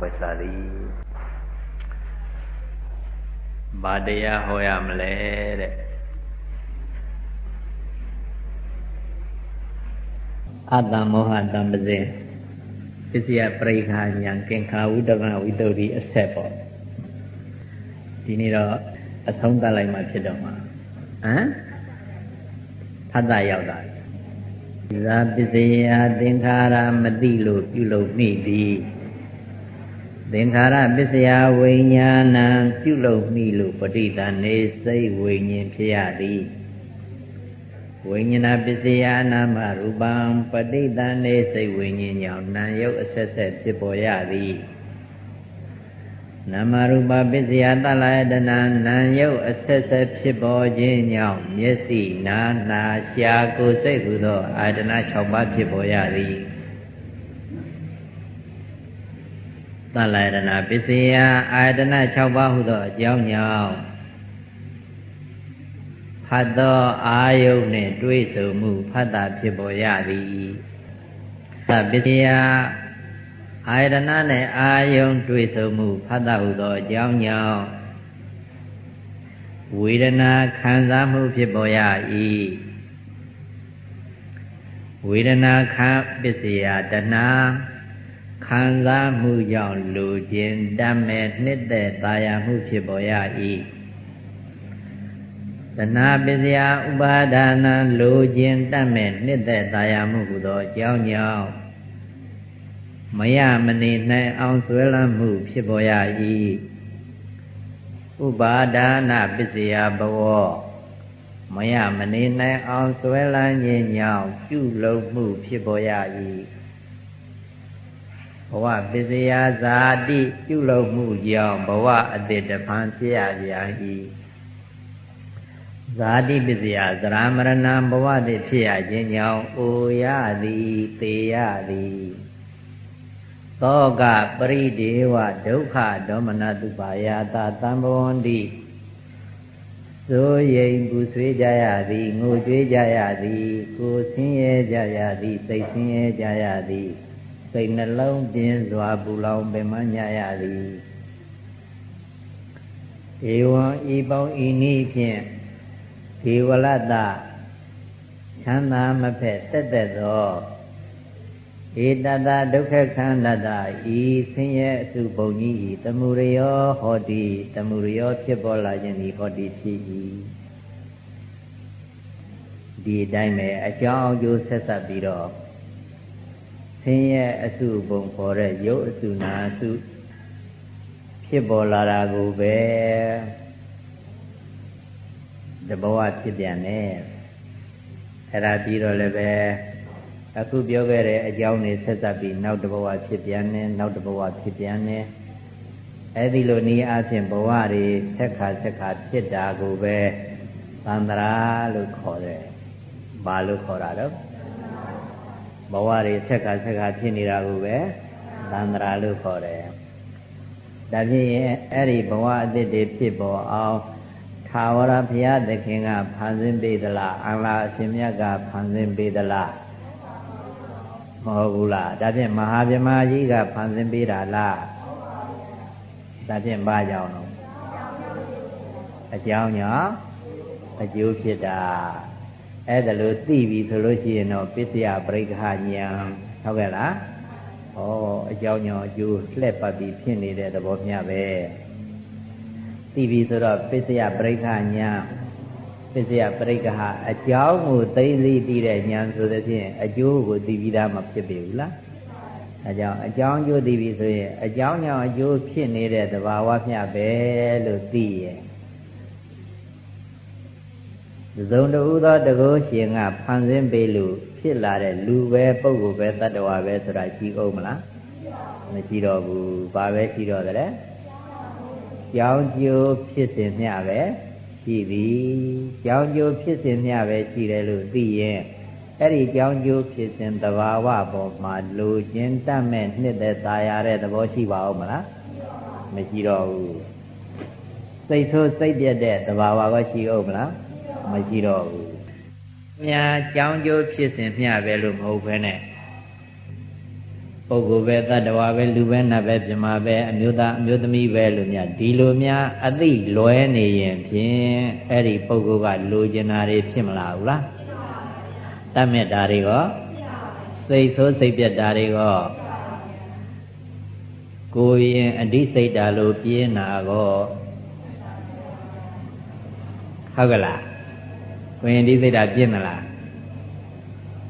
ဝဆာသည်ဘာတရားဟောရမလဲတဲ့အတ္တမောဟတံပဇင်ပစ္စယပရိခာညာကင်္ခာဝုဒကဝိတုဒ္ဓိအဆက်ပေါ့ဒီနေ့တော့အဆုံးသတ်လိုက်မှဖြစ်တော့မှာဟမ်ဖတ်တာရောက်တာဇာပစ္စယသင်္ခါရမတိလို့ပြုလုပ်မိသည် သင်္ခါရပစ္စယဝိညာဏံပြုလုပ်မိလို့ပဋိသန္ဓေစိတ်ဝိညာဉ်ဖြစ်ရသည်ဝိညာဏပစ္စယနာမရူပံပဋိသန္ဓေစိတ်ဝိညာဉ်ကြောင့်နာယုတ်အဆက်ဆက်ဖြစ်ပေါ်ရသည်နာမရူပပစ္စယတလယတနာနာယုတ်အဆက်ဆက်ဖြစ်ပေါ်ခြင်းကြောင့်မျက်စိနာနာရှာကိုယ်စိတ်ဟူသောအာယတနာ6ပါးဖြစ်ပေါ်ရသည် တလယတနာပစ္စယအာယတနာ6ပါးဟူသောအကြောင်းကြောင့်ဖတ်သောအာယုန်နှင့်တွေးဆုံမှုဖတ်တာဖြစ်ပေါ်ရသည်သပစ္စယအာယတနာနဲ့အာယုန်တွေးဆုံမှုဖတ်တာဟုသောအကြောင်းကြောင့်ဝေဒနာခံစားမှုဖြစ်ပေါ်ရ၏ဝေဒနာခံပစ္စယတဏှာ ခံစားမှုကြောင့်လူခြင်းတတ်မဲ့နှစ်သက်သာယာမှုဖြစ်ပေါ်ရ၏တဏှာပစ္စယဥပါဒါနံလိုခြင်းတတ်မဲ့နှစ်သက်သာယာမှုဟူသောအကြောင်းကြောင့်မရမနေနိုင်အောင်ဆွဲလန်းမှုဖြစ်ပေါ်ရ၏ဥပါဒါနပစ္စယဘဝမရမနေနိုင်အောင်ဆွဲလန်းခြင်းကြောင့်ပြုလုပ်မှုဖြစ်ပေါ်ရ၏ ဘဝပစ္စယဇာတိပြုလုပ်မှုကြောင့်ဘဝအတိတဖန်ဖြစ်ရပြန်၏ဇာတိပစ္စယသရမရဏဘဝတိဖြစ်ရခြင်းကြောင့်အိုရသည်သေရသည်သောကပရိဒေဝဒုက္ခဒေါမနတုပါယတာတံဘဝန္တိဆိုရင်ပူဆွေးကြရသည်ငိုကြွေးကြရသည်ကိုဆင်းရဲကြရသည်စိတ်ဆင်းရဲကြရသည် စိတ်နှလုံးပြင်းစွာပူလောင်ပင်မညရသည်ဧဝံဤပေါင်းဤနည်းဖြင့်ဒေဝလတချမ်းသာမဖက်တက်တက်သောဧတတဒုက္ခခန္ဓတဤဆင်းရဲအစုပုံကြီးဤတမှုရယောဟောတိတမှုရယောဖြစ်ပေါ်လာခြင်းဤဟောတိဖြစ်၏ဒီအတိုင်းပဲအကြောင်းအကျိုးဆက်ဆက်ပြီးတော့ ဆင်းရဲအစုပုံခေါ်တဲ့ရုပ်အစုနာအစုဖြစ်ပေါ်လာတာကိုပဲတဘဝဖြစ်ပြန်တယ်အဲ့ဒါပြီးတော့လည်းပဲအခုပြောခဲ့တဲ့အကြောင်းတွေဆက်ဆက်ပြီးနောက်တဘဝဖြစ်ပြန်တယ်နောက်တဘဝဖြစ်ပြန်တယ်အဲ့ဒီလိုနည်းအားဖြင့်ဘဝတွေဆက်ခါဆက်ခါဖြစ်တာကိုပဲသန္တရာလို့ခေါ်တယ်ဘာလို့ခေါ်တာတော့ ဘဝတွေဆက်ခါဆက်ခါဖြစ်နေတာကိုပဲသန္တရာလို့ခေါ်တယ်ဒါဖြင့်အဲ့ဒီဘဝအသစ်တွေဖြစ်ပေါ်အောင်ထာဝရဘုရားသခင်ကဖန်ဆင်းပေးသလားအလ္လာအရှင်မြတ်ကဖန်ဆင်းပေးသလားမဟုတ်ဘူးလားဒါဖြင့်မဟာဗြဟ္မာကြီးကဖန်ဆင်းပေးတာလားဒါဖြင့်ဘာကြောင့်လဲအကြောင်းကြောင့်အကျိုးဖြစ်တာ အဲ့ဒါလို့သိပြီဆိုလို့ရှိရင်တော့ပစ္စယပရိက္ခညာဟုတ်ကဲ့လားဩအကြောင်းကြောင့်အကျိုးလှည့်ပတ်ပြီးဖြစ်နေတဲ့သဘောမျှပဲသိပြီဆိုတော့ပစ္စယပရိက္ခညာပစ္စယပရိက္ခဟာအကြောင်းကိုသိသိပြီးတဲ့ညာဆိုတဲ့ဖြင့်အကျိုးကိုသိပြီးသားမဖြစ်ပြီဘူးလားအဲကြောင့်အကြောင်းအကျိုးသိပြီဆိုရင်အကြောင်းကြောင့်အကျိုးဖြစ်နေတဲ့သဘာဝမျှပဲလို့သိရဲ့ သုံးတူသောတကုရှင်ကဖန်ဆင်းပေးလို့ဖြစ်လာတဲ့လူပဲပုဂ္ဂိုလ်ပဲတ attva ပဲဆိုတာရှိအောင်မလားမရှိတော့ဘူးဘာပဲရှိတော့တယ်ကြောင်းကျိုးဖြစ်စဉ်မျှပဲရှိသည်ကြောင်းကျိုးဖြစ်စဉ်မျှပဲရှိတယ်လို့သိရင်အဲ့ဒီကြောင်းကျိုးဖြစ်စဉ်တဘာဝပေါ်မှာလူချင်းတတ်မဲ့နှစ်သက်သာရတဲ့သဘောရှိပါဦးမလားမရှိတော့ဘူးစိတ်ဆိုးစိတ်ပြက်တဲ့တဘာဝကရှိဦးမလား မရှိတော့ဘူးမြာကြောင်းကျိုးဖြစ်စဉ်မျှပဲလို့မဟုတ်ဘဲနဲ့ပုဂ္ဂိုလ်ပဲတတ္တဝါပဲလူပဲနတ်ပဲပြမပဲအမျိုးသားအမျိုးသမီးပဲလို့များဒီလိုများအသိလွဲနေရင်ဖြင့်အဲ့ဒီပုဂ္ဂိုလ်ကလိုချင်တာတွေဖြစ်မလားဘူးလားတတ်မြတ်တာတွေရောစိတ်ဆိုးစိတ်ပြတ်တာတွေရောကိုရင်အဓိစိတ်တာလို့ပြင်းတာကောဟုတ်ကလား ကိုရင်အဓိစိတ်တာပြင်းသလား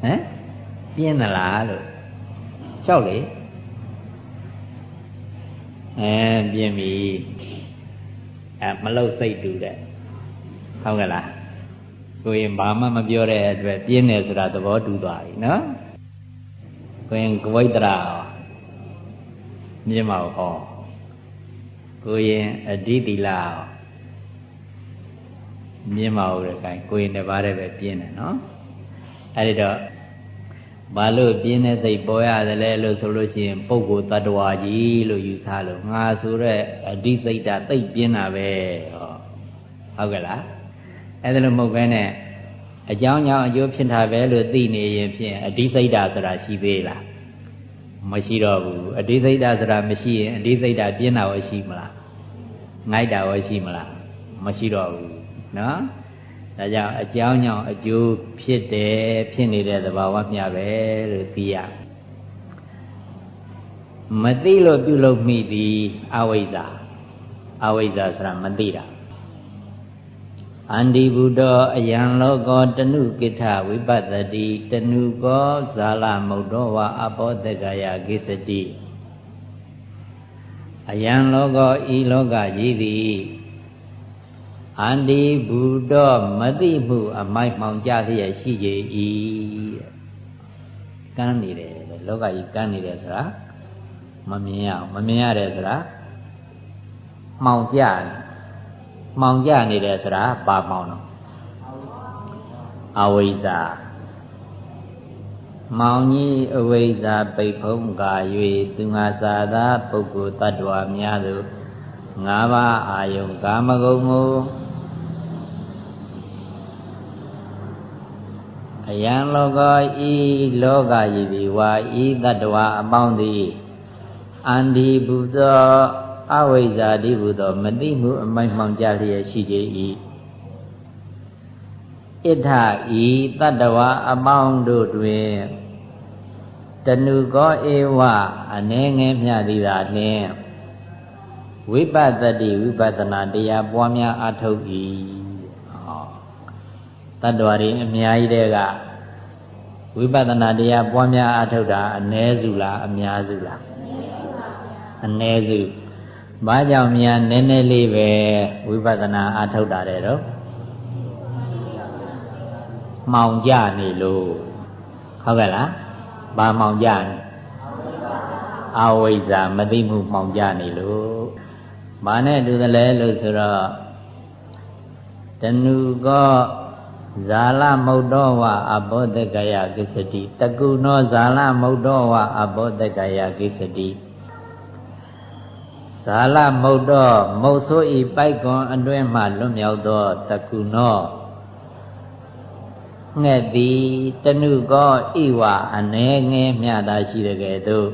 ဟမ်ပြင်းသလားလို့လျှောက်လေအဲပြင်းပြီအဲမလုတ်စိတ်တူတဲ့ဟုတ်ကလားကိုရင်ဘာမှမပြောတဲ့အတွက်ပြင်းတယ်ဆိုတာသဘောတူသွားပြီနော်ကိုရင်ကဝိတ္တရာမြင်ပါဟောကိုရင်အဓိတိလာ မြင်ပါဦးတဲ့ခိုင်ကိုရင်တစ်ပါးတည်းပဲပြင်းတယ်နော်အဲဒီတော့ဘာလို့ပြင်းတဲ့စိတ်ပေါ်ရတယ်လဲလို့ဆိုလို့ရှိရင်ပုဂ္ဂိုလ်တ attva ကြီးလို့ယူဆလို့ငါဆိုတဲ့အဓိစိတ်ဓာတ်သိပ်ပြင်းတာပဲဟောဟုတ်ကဲ့လားအဲ့ဒါလို့မဟုတ်ဘဲနဲ့အကြောင်းကြောင့်အကျိုးဖြစ်တာပဲလို့သိနေရင်ဖြင့်အဓိစိတ်ဓာတ်ဆိုတာရှိသေးလားမရှိတော့ဘူးအဓိစိတ်ဓာတ်ဆိုတာမရှိရင်အဓိစိတ်ဓာတ်ပြင်းတာရောရှိမလားငိုက်တာရောရှိမလားမရှိတော့ဘူး နော်ဒါကြောင့်အကြောင်းကြောင့်အကျိုးဖြစ်တယ်ဖြစ်နေတဲ့သဘာဝမျှပဲလို့သိရမသိလို့ပြုလုပ်မိသည်အဝိဇ္ဇာအဝိဇ္ဇာဆိုတာမသိတာအန္တိဘုဒ္ဓအယံလောကောတနုကိဋ္ဌဝိပတ္တိတနုကောဇာလမုတ်တော်ဝါအဘောတကယကိစ္စတိအယံလောကောဤလောကကြီးသည် အန္တိဘုဒ္ဓမတိမှုအမိုက်မှောင်ကြလျက်ရှိကြ၏ကန်းနေတယ်လောကကြီးကန်းနေတယ်ဆိုတာမမြင်ရအောင်မမြင်ရတယ်ဆိုတာမှောင်ကြမှောင်ကြနေတယ်ဆိုတာဘာမှောင်တော့အဝိဇ္ဇာမောင်ကြီးအဝိဇ္ဇာပိတ်ဖုံးကာ၍သူငါစာသာပုဂ္ဂိုလ်တ attva များသူငါးပါးအာယုံကာမဂုဏ်ကို အယံလောကဤလောကဤသည်ဝါဤတတ္တဝအပေါင်းသည်အန္တိဘုသောအဝိဇ္ဇာတိဘုသောမတိမှုအမိုက်မှောင်ကြလျက်ရှိကြ၏ဣထဤတတ္တဝအပေါင်းတို့တွင်တဏုကောဧဝအနေငယ်မြသည်သာလျှင်ဝိပဿတိဝိပဿနာတရားပွားများအထုတ်၏ တတ္တဝါတွေအများကြီးတဲ့ကဝိပဿနာတရားပွားများအားထုတ်တာအ ਨੇ စုလားအများစုလားအ ਨੇ စုဘာကြောင့်များနည်းနည်းလေးပဲဝိပဿနာအားထုတ်တာတဲ့တော့မှောင်ကြနေလို့ဟုတ်ကဲ့လားဘာမှောင်ကြနေအဝိဇ္ဇာမသိမှုမှောင်ကြနေလို့ဘာနဲ့တူတယ်လဲလို့ဆိုတော့တဏှုကော ဇာလမုတ်တော်ဝအဘောတကယကိစ္စတိတကုနောဇာလမုတ်တော်ဝအဘောတကယကိစ္စတိဇာလမုတ်တော်မုတ်ဆိုးဤပိုက်ကွန်အတွင်းမှလွတ်မြောက်သောတကုနောငှက်သည်တဏုကောဣဝအနေငယ်မြတာရှိတဲ့ကဲ့သို့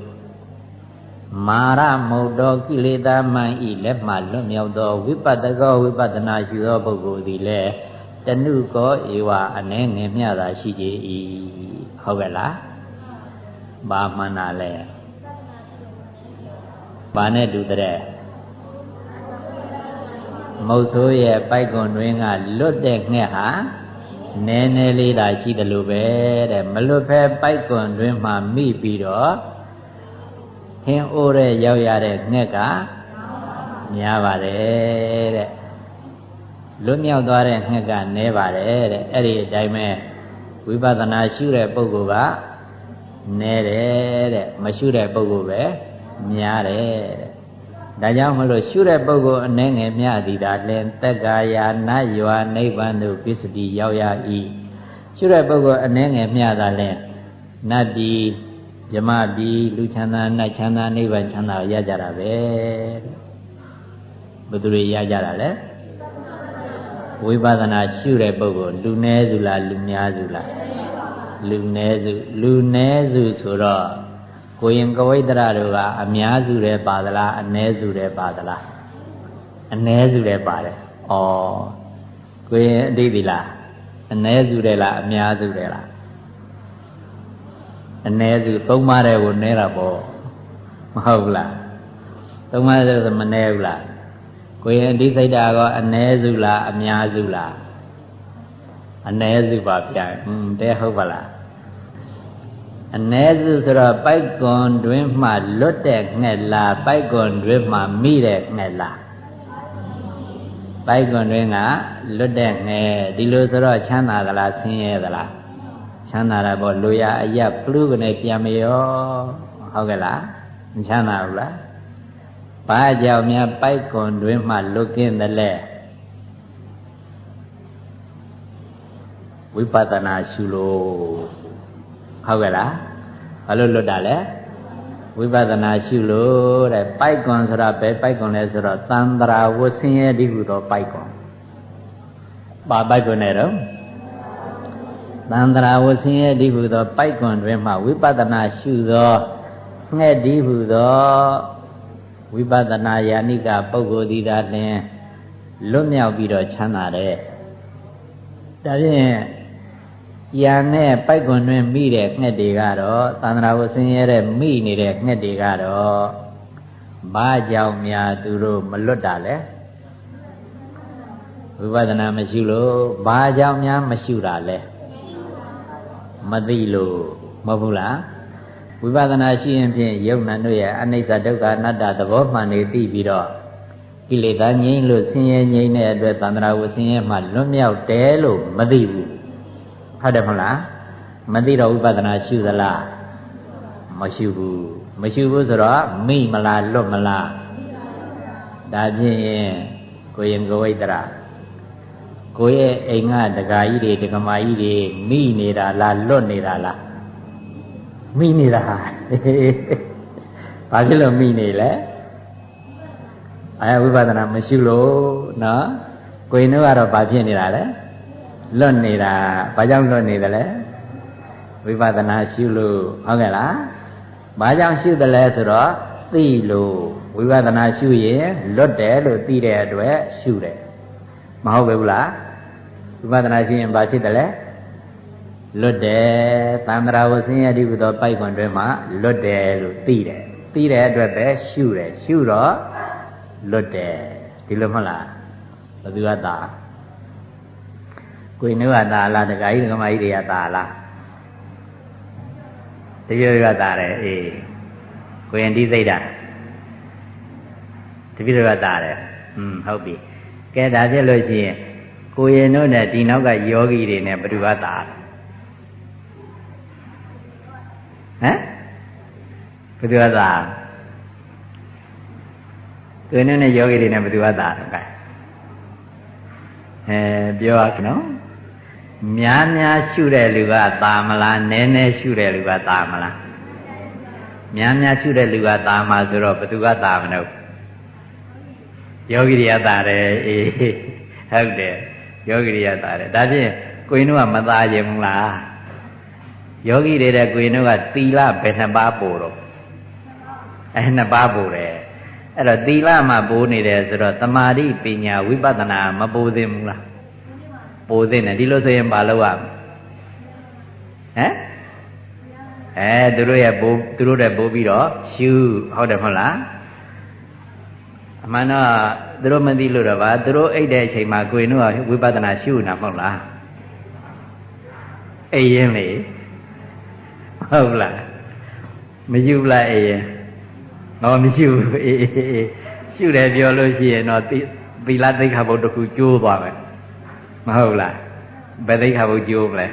မာရမုတ်တော်ကိလေသာမှန်ဤလက်မှလွတ်မြောက်သောဝိပတ္တကောဝိပဿနာရှိသောပုဂ္ဂိုလ်သည်လည်း တဏုကောဧဝအနေငယ်မြတာရှိကြ၏ဟုတ်ကဲ့လားဘာမှန်တာလဲဘာနဲ့တူတဲ့မုတ်ဆိုးရဲ့ပိုက်ကွန်တွင်းကလွတ်တဲ့ငှက်ဟာနည်းနည်းလေးသာရှိတယ်လို့ပဲတဲ့မလွတ်ဖဲပိုက်ကွန်တွင်းမှာမိပြီးတော့ဟင်းအိုးတဲ့ရောက်ရတဲ့ငှက်ကများပါတယ်တဲ့ လွတ်မြောက်သွားတဲ့ငှက်ကနဲပါတယ်တဲ့အဲ့ဒီအတိုင်းပဲဝိပဿနာရှုတဲ့ပုဂ္ဂိုလ်ကနဲတယ်တဲ့မရှုတဲ့ပုဂ္ဂိုလ်ပဲများတယ်တဲ့ဒါကြောင့်မလို့ရှုတဲ့ပုဂ္ဂိုလ်အနေငယ်မြသည်ဒါလင်တက်ကာယာနတ်ယွာနိဗ္ဗာန်သို့ပစ္စတိရောက်ရ၏ရှုတဲ့ပုဂ္ဂိုလ်အနေငယ်မြသာလင်နတ်ပြည်ဇမပြည်လူချမ်းသာနတ်ချမ်းသာနိဗ္ဗာန်ချမ်းသာရကြတာပဲဘယ်သူတွေရကြတာလဲ ဝိပဿနာရှုတဲ့ပုဂ္ဂိုလ်လူနည်းစုလားလူများစုလားလူနည်းစုလူနည်းစုဆိုတော့ကိုရင်ကဝိတ္တရတို့ကအများစုတဲ့ပါသလားအနည်းစုတဲ့ပါသလားအနည်းစုတဲ့ပါတယ်ဩကိုရင်အတိတ်ဒီလားအနည်းစုတဲ့လားအများစုတဲ့လားအနည်းစုသုံးပါးတဲ့ကိုနည်းတာပေါ့မဟုတ်လားသုံးပါးတဲ့ဆိုမနည်းဘူးလား ကိုရင်အတိစိတ်တာကအ ਨੇ စုလားအများစုလားအ ਨੇ စုပါဗျာဟွန်းတဲဟုတ်ပါလားအ ਨੇ စုဆိုတော့ပိုက်ကွန်တွင်မှလွတ်တဲ့ငှက်လားပိုက်ကွန်တွင်မှမိတဲ့ငှက်လားပိုက်ကွန်တွင်ကလွတ်တဲ့ငှက်ဒီလိုဆိုတော့ချမ်းသာသလားဆင်းရဲသလားချမ်းသာတာပေါ့လူရအယပ်ပလူကနေပြန်မရောဟုတ်ကဲ့လားမချမ်းသာဘူးလား ဘာကြောင့်များပိုက်ကွန်တွင်မှလွတ်ကင်းတယ်လဲဝိပဿနာရှုလို့ဟုတ်ကဲ့လားဘာလို့လွတ်တာလဲဝိပဿနာရှုလို့တဲ့ပိုက်ကွန်ဆိုတာပဲပိုက်ကွန်လဲဆိုတော့သံတရာဝဆင်းရဲတိဟုသောပိုက်ကွန်ပါပိုက်ကွန်နဲ့တော့သံတရာဝဆင်းရဲတိဟုသောပိုက်ကွန်တွင်မှဝိပဿနာရှုသောငှက်တိဟုသော ဝိပဿနာယာနိကပုဂ္ဂိုလ်သည်သာလျှင်လွတ်မြောက်ပြီးတော့ချမ်းသာတယ်ဒါဖြင့်ရံနဲ့ပိုက်ကွန်တွင်မိတဲ့ငှက်တွေကတော့သန္တရာဝဆင်းရဲတဲ့မိနေတဲ့ငှက်တွေကတော့ဘာကြောင့်များသူတို့မလွတ်တာလဲဝိပဿနာမရှိလို့ဘာကြောင့်များမရှိတာလဲမသိလို့မဟုတ်ဘူးလား ဝိပဿနာရှိရင်ဖြင့်ယုံနာတို့ရဲ့အနိစ္စဒုက္ခအနတ္တသဘောမှန်နေသိပြီးတော့ကိလေသာငြိမ်းလို့ဆင်းရဲငြိမ်းတဲ့အတွက်သန္တရာဝဆင်းရဲမှလွတ်မြောက်တယ်လို့မသိဘူးဟုတ်တယ်မဟုတ်လားမသိတော့ဥပဒနာရှုသလားမရှိဘူးမရှိဘူးဆိုတော့မိမလားလွတ်မလားဒါဖြင့်ကိုရင်ကိုဝိတ္တရာကိုရဲ့အိမ်ကဒကာကြီးတွေဒကမာကြီးတွေမိနေတာလားလွတ်နေတာလား မိနေတာဘာဖြစ်လို့မိနေလဲအဲဝိပဿနာမရှိလို့နော်ကိုရင်တို့ကတော့ဘာဖြစ်နေတာလဲလွတ်နေတာဘာကြောင့်လွတ်နေတယ်လဲဝိပဿနာရှုလို့ဟုတ်ကဲ့လားဘာကြောင့်ရှုတယ်လဲဆိုတော့သိလို့ဝိပဿနာရှုရင်လွတ်တယ်လို့သိတဲ့အတွက်ရှုတယ်မဟုတ်ဘူးလားဝိပဿနာရှုရင်ဘာဖြစ်တယ်လဲ လွတ်တယ်သံဃာဝဆင်းရဲတိဟုသောပိုက်ခွန်တွင်မှလွတ်တယ်လို့သိတယ်သိတဲ့အတွက်ပဲရှုတယ်ရှုတော့လွတ်တယ်ဒီလိုမဟုတ်လားဘယ်သူကသာကိုင်းနှုတ်ကသာလားတခါကြီးဒကမကြီးတွေကသာလားတပြည့်ကသာတယ်အေးကိုရင်ဒီစိတ်တာတပြည့်ကသာတယ်อืมဟုတ်ပြီကဲဒါဖြစ်လို့ရှိရင်ကိုရင်တို့နဲ့ဒီနောက်ကယောဂီတွေနဲ့ဘယ်သူကသာဟ ဘယ်သူကသာကိုရင်တို့နဲ့ယောဂီတွေနဲ့ဘယ်သူကသာတော့ကဲအဲပြောရအောင်နော်များများရှုတဲ့လူကသာမလားနည်းနည်းရှုတဲ့လူကသာမလားများများရှုတဲ့လူကသာမှာဆိုတော့ဘယ်သူကသာမလို့ယောဂီတွေကသာတယ်အေးဟုတ်တယ်ယောဂီတွေကသာတယ်ဒါဖြင့်ကိုရင်တို့ကမသာခြင်းမလားယောဂီတွေတဲ့ကိုရင်တို့ကသီလဘယ်နှပါးပို့တော့ အဲနှစ်ပါးပို့တယ်အဲ့တော့သီလမှာပိုးနေတယ်ဆိုတော့တမာတိပညာဝိပဿနာမပိုးသင့်ဘူးလားပိုသင့်တယ်ဒီလိုဆိုရင်မလုပ်ရဘူးဟမ်အဲသူတို့ရဲ့ပိုးသူတို့တဲ့ပိုးပြီးတော့ရှုဟုတ်တယ်မဟုတ်လားအမှန်တော့သူတို့မသိလို့တော့ဗာသူတို့အိတ်တဲ့အချိန်မှာကိုယ်တို့ကဝိပဿနာရှုနေတာမဟုတ်လားအိရင်လေဟုတ်လားမရှုလားအိရင် ဟောမရှုအေးရှုတယ်ပြောလို့ရှိရင်တော့သီလသိက္ခာဘုတ်တစ်ခုကျိုးသွားမယ်မဟုတ်လားဘယ်သိခါဘုကျိုးမလဲ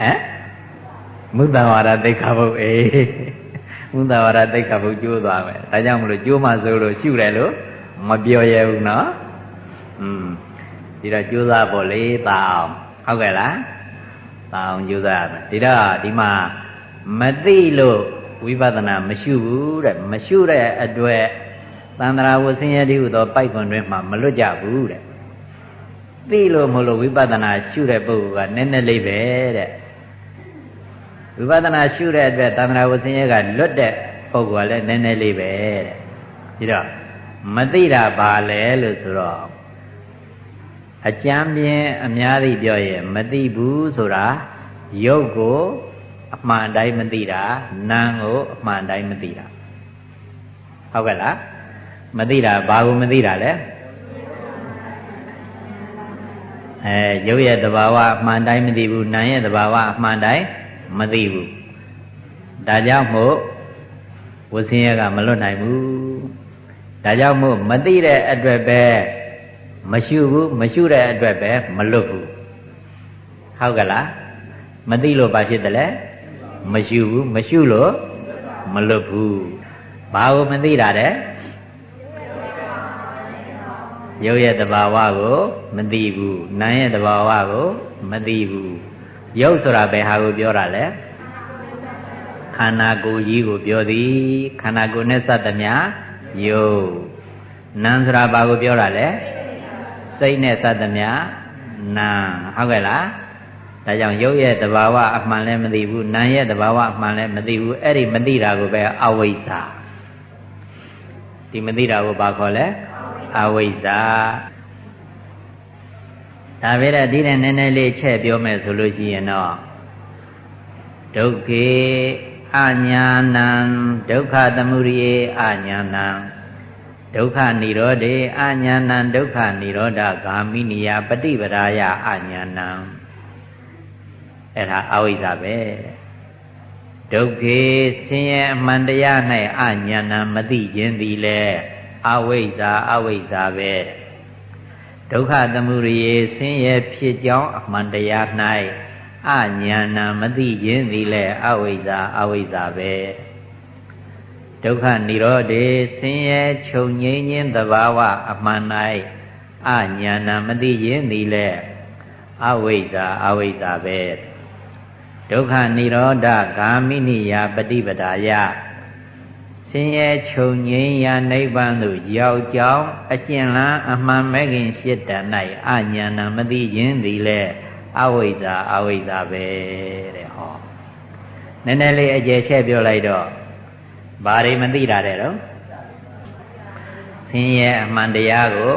ဟမ်မုဒ္ဒဝါဒသိခါဘုအေးမုဒ္ဒဝါဒသိခါဘုကျိုးသွားမယ်ဒါကြောင့်မလို့ကျိုးမှဆိုလို့ရှုတယ်လို့မပြောရဘူးနော်อืมဒီတော့ကျိုးစားဖို့လေတာအောင်ဟုတ်ကဲ့လားတာအောင်ကျိုးစားရမယ်ဒီတော့ဒီမှာ မသိလို့ဝိပဿနာမရှုဘူးတဲ့မရှုတဲ့အတွက်သန္တရာဝဆင်းရဲတိဟုသောပိုက်ကွန်တွင်မှမလွတ်ကြဘူးတဲ့သိလို့မလို့ဝိပဿနာရှုတဲ့ပုဂ္ဂိုလ်ကနည်းနည်းလေးပဲတဲ့ဝိပဿနာရှုတဲ့အတွက်သန္တာဝဆင်းရဲကလွတ်တဲ့ပုဂ္ဂိုလ်ကလည်းနည်းနည်းလေးပဲတဲ့ဒီတော့မသိတာပါလဲလို့ဆိုတော့အကြမ်းပြင်းအများကြီးပြောရင်မသိဘူးဆိုတာရုပ်ကို အမှန်တိုင်းမသိတာနာမ်ကိုအမှန်တိုင်းမသိတာဟုတ်ကဲ့လားမသိတာဘာကိုမသိတာလဲအဲရုပ်ရဲ့သဘာဝအမှန်တိုင်းမသိဘူးနာမ်ရဲ့သဘာဝအမှန်တိုင်းမသိဘူးဒါကြောင့်မို့ဝဆင်းရဲကမလွတ်နိုင်ဘူးဒါကြောင့်မို့မသိတဲ့အတွက်ပဲမရှုဘူးမရှုတဲ့အတွက်ပဲမလွတ်ဘူးဟုတ်ကလားမသိလို့ဘာဖြစ်တယ်လဲ မရှုဘူးမရှုလို့မလွတ်ဘူးဘာကိုမသိတာတဲ့ရုပ်ရဲ့တဘာဝကိုမသိဘူးနာမ်ရဲ့တဘာဝကိုမသိဘူးရုပ်ဆိုတာဘယ်ဟာကိုပြောတာလဲခန္ဓာကိုယ်ကြီးကိုပြောသည်ခန္ဓာကိုယ်နဲ့စသမျှယုတ်နာမ်ဆိုတာဘာကိုပြောတာလဲစိတ်နဲ့စသမျှနာဟုတ်ကဲ့လား ဒါကြောင့်ရုပ်ရဲ့တဘာဝအမှန်လည်းမသိဘူးနာမ်ရဲ့တဘာဝအမှန်လည်းမသိဘူးအဲ့ဒီမသိတာကိုပဲအဝိဇ္ဇာဒီမသိတာကိုဘာခေါ်လဲအဝိဇ္ဇာဒါပဲတဲ့ဒီတဲ့နည်းနည်းလေးချက်ပြောမယ်ဆိုလို့ရှိရင်တော့ဒုက္ခေအညာဏံဒုက္ခသမုဒိယအညာဏံဒုက္ခនិရောဓေအညာဏံဒုက္ခនិရောဓဂာမိနိယပฏิပဒါယအညာဏံ အဲ့ဒါအဝိဇ္ဇာပဲဒုက္ခေဆင်းရဲအမှန်တရား၌အညာဏံမသိခြင်းသည်လေအဝိဇ္ဇာအဝိဇ္ဇာပဲဒုက္ခသမုဒိယဆင်းရဲဖြစ်ကြောင်းအမှန်တရား၌အညာဏမသိခြင်းသည်လည်းအဝိဇ္ဇာအဝိဇ္ဇာပဲဒုက္ခនិရောဓေဆင်းရဲချုပ်ငြိမ်းခြင်းသဘာဝအမှန်၌အညာဏမသိခြင်းသည်လည်းအဝိဇ္ဇာအဝိဇ္ဇာပဲ ဒုက္ခនិရောဓဂာမိနိယပฏิပဒါယဆင်းရဲချုပ်ငြိမ်းရာနိဗ္ဗာန်သို့ရောက်ကြောင်းအကျဉ်းလန်းအမှန်မဲ့ခင်ရှစ်တန်၌အညာဏမသိခြင်းသည်လည်းအဝိဇ္ဇာအဝိဇ္ဇာပဲတဲ့ဟောနည်းနည်းလေးအကျယ်ချက်ပြောလိုက်တော့ဘာတွေမသိတာတဲ့တော့ဆင်းရဲအမှန်တရားကို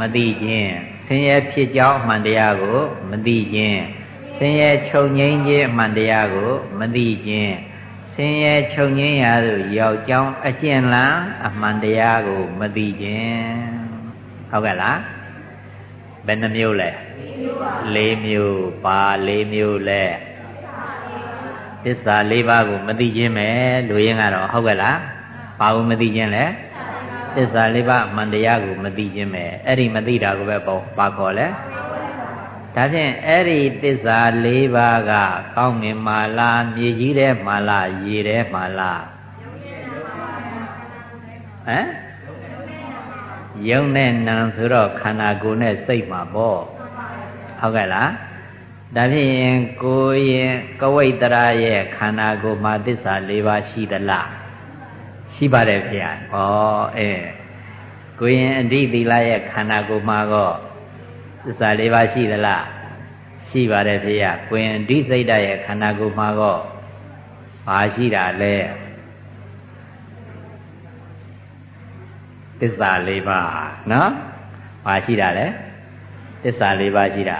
မသိခြင်းဆင်းရဲဖြစ်ကြောင်းအမှန်တရားကို မသိခြင်း ဆင်းရဲချုပ်ငြိမ်းခြင်းအမှန်တရားကိုမသိခြင်းဆင်းရဲချုပ်ငြိမ်းရာသို့ရောက်ကြောင်းအကျဉ်းလန်းအမှန်တရားကိုမသိခြင်းဟုတ်ကဲ့လားဘယ်နှမျိုးလဲ၄မျိုးပါ၄မျိုးလဲသစ္စာ၄ပါးကိုမသိခြင်းပဲလူရင်းကတော့ဟုတ်ကဲ့လားဘာကိုမသိခြင်းလဲသစ္စာ၄ပါးအမှန်တရားကိုမသိခြင်းပဲအဲ့ဒီမသိတာကိုပဲပေါ့ဘာခေါ်လဲ ဒါဖြင့်အဲ့ဒီသစ္စာ၄ပါးကကောင်းငင်မာလားမြေကြီးထဲမာလားရေထဲမာလားဟမ်ယုံနဲ့နံဆိုတော့ခန္ဓာကိုယ်နဲ့စိတ်မှာပေါ့ဟုတ်ကဲ့လားဒါဖြင့်ကိုယ်ရင်ကဝိတ္တရာရဲ့ခန္ဓာကိုယ်မှာသစ္စာ၄ပါးရှိသလားရှိပါတယ်ဖေ။ဩအဲကိုယ်ရင်အဓိသီလရဲ့ခန္ဓာကိုယ်မှာក៏ သစ္စာ၄ပါးရှိသလားရှိပါတယ်ဖေ။ကိုယ်ရင်အဓိစိတ်ဓာတ်ရဲ့ခန္ဓာကိုယ်မှာក៏ဘာရှိတာလဲသစ္စာ၄ပါးနော်ဘာရှိတာလဲသစ္စာ၄ပါးရှိတာ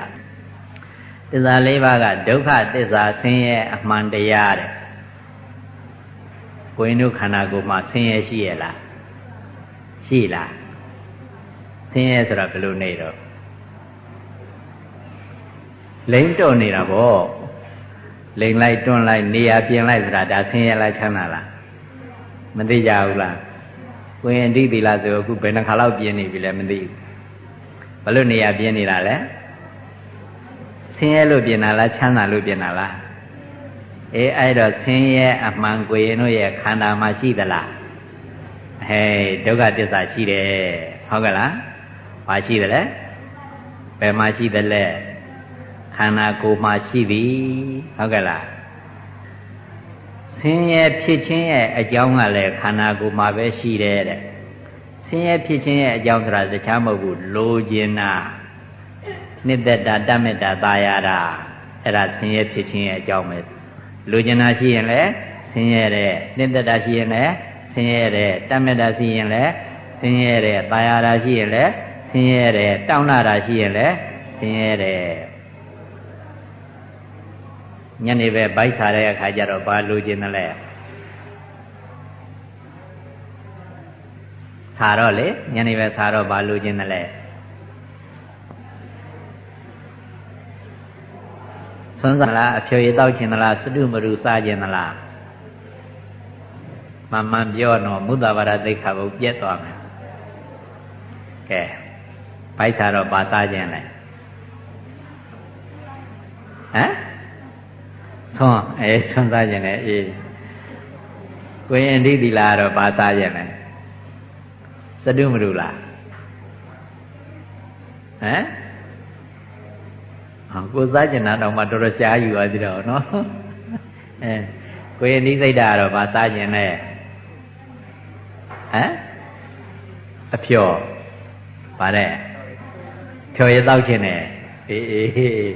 သစ္စာ၄ပါးကဒုက္ခသစ္စာဆင်းရဲအမှန်တရားတဲ့ကိုယ်တို့ခန္ဓာကိုယ်မှာဆင်းရဲရှိရဲ့လားရှိလားဆင်းရဲဆိုတာဘယ်လိုနေတော့ လိမ့်တော့နေတာဗောလိမ်လိုက်တွန်းလိုက်နေရာပြင်လိုက်ဆိုတာဒါဆင်းရဲလားချမ်းသာလားမသိကြဘူးလားကိုရင်အဓိသီလားဆိုအခုဘယ်နှခါလောက်ပြင်းနေပြီလဲမသိဘူးဘလို့နေရာပြင်းနေတာလဲဆင်းရဲလို့ပြင်တာလားချမ်းသာလို့ပြင်တာလားအေးအဲ့တော့ဆင်းရဲအမှန်ကိုရင်တို့ရဲ့ခန္ဓာမှာရှိသလားဟဲ့ဒုက္ခသစ္စာရှိတယ်ဟုတ်ကဲ့လားဘာရှိတယ်လဲဘယ်မှာရှိတယ်လဲ ခန္ဓာကိုယ်မှာရှိသည်ဟုတ်ကဲ့လားဆင်းရဲဖြစ်ခြင်းရဲ့အကြောင်းကလည်းခန္ဓာကိုယ်မှာပဲရှိတယ်တဲ့ဆင်းရဲဖြစ်ခြင်းရဲ့အကြောင်းဆိုတာတခြားမဟုတ်ဘူးလိုချင်တာနှစ်သက်တာတတ်မေတ္တာသာယာတာအဲ့ဒါဆင်းရဲဖြစ်ခြင်းရဲ့အကြောင်းပဲလူကျင်တာရှိရင်လည်းဆင်းရဲတဲ့နှစ်သက်တာရှိရင်လည်းဆင်းရဲတဲ့တတ်မြတ်တာရှိရင်လည်းဆင်းရဲတဲ့တာယာတာရှိရင်လည်းဆင်းရဲတဲ့တောင်းလာတာရှိရင်လည်းဆင်းရဲတဲ့ ညနေပဲဗိုက်စားတဲ့အခါကျတော့ဘာလူကျင်တယ်လဲစားတော့လေညနေပဲစားတော့ဘာလူကျင်တယ်လဲဆွမ်းစားလားအဖြေရတောက်ခြင်းသလားစတုမရုစားခြင်းသလားမမှန်ပြောတော့မုဒ္ဒဘာရသိက္ခာကိုပြတ်သွားမယ်ကဲဘိုက်စားတော့ပါစားခြင်းလဲဟမ် ဆွမ်းအဲဆွမ်းစားခြင်းလဲအေးကိုရင်ဒိသီလာတော့ပါစားခြင်းလဲစတုမရုလားဟမ်ဟောကိုစားကျင်တာတော့မှတော်တော်ရှားယူသွားကြတော့နော်အဲကိုရင်ဒီစိတ်ဓာတ်ကတော့မစားကျင်နဲ့ဟမ်အဖြော်ဗါတဲ့ဖြော်ရတောက်ခြင်းနဲ့အေးအေး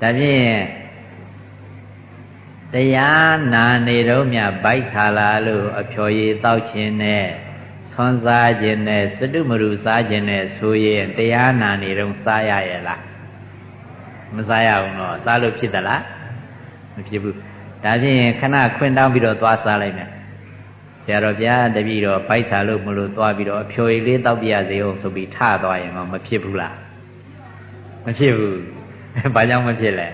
ဒါဖြင့် တရားနာနေတော့မြဗိုက်ခါလာလို့အဖြော်ရတောက်ခြင်းနဲ့ဆွမ်းစားခြင်းနဲ့စတုမရုစားခြင်းနဲ့ဆိုရင်တရားနာနေတော့စားရရဲ့လားမစားရအောင်တော့စားလို့ဖြစ်သလားမဖြစ်ဘူးဒါဖြင့်ခဏခွင့်တောင်းပြီးတော့သွားစားလိုက်မယ်ဆရာတော်ဘုရားတပည့်တော်ဗိုက်စားလို့မလို့သွားပြီးတော့အဖြိုရည်လေးတောက်ပြရစေအောင်ဆိုပြီးထသွားရင်တော့မဖြစ်ဘူးလားမဖြစ်ဘူးဘာကြောင့်မဖြစ်လဲ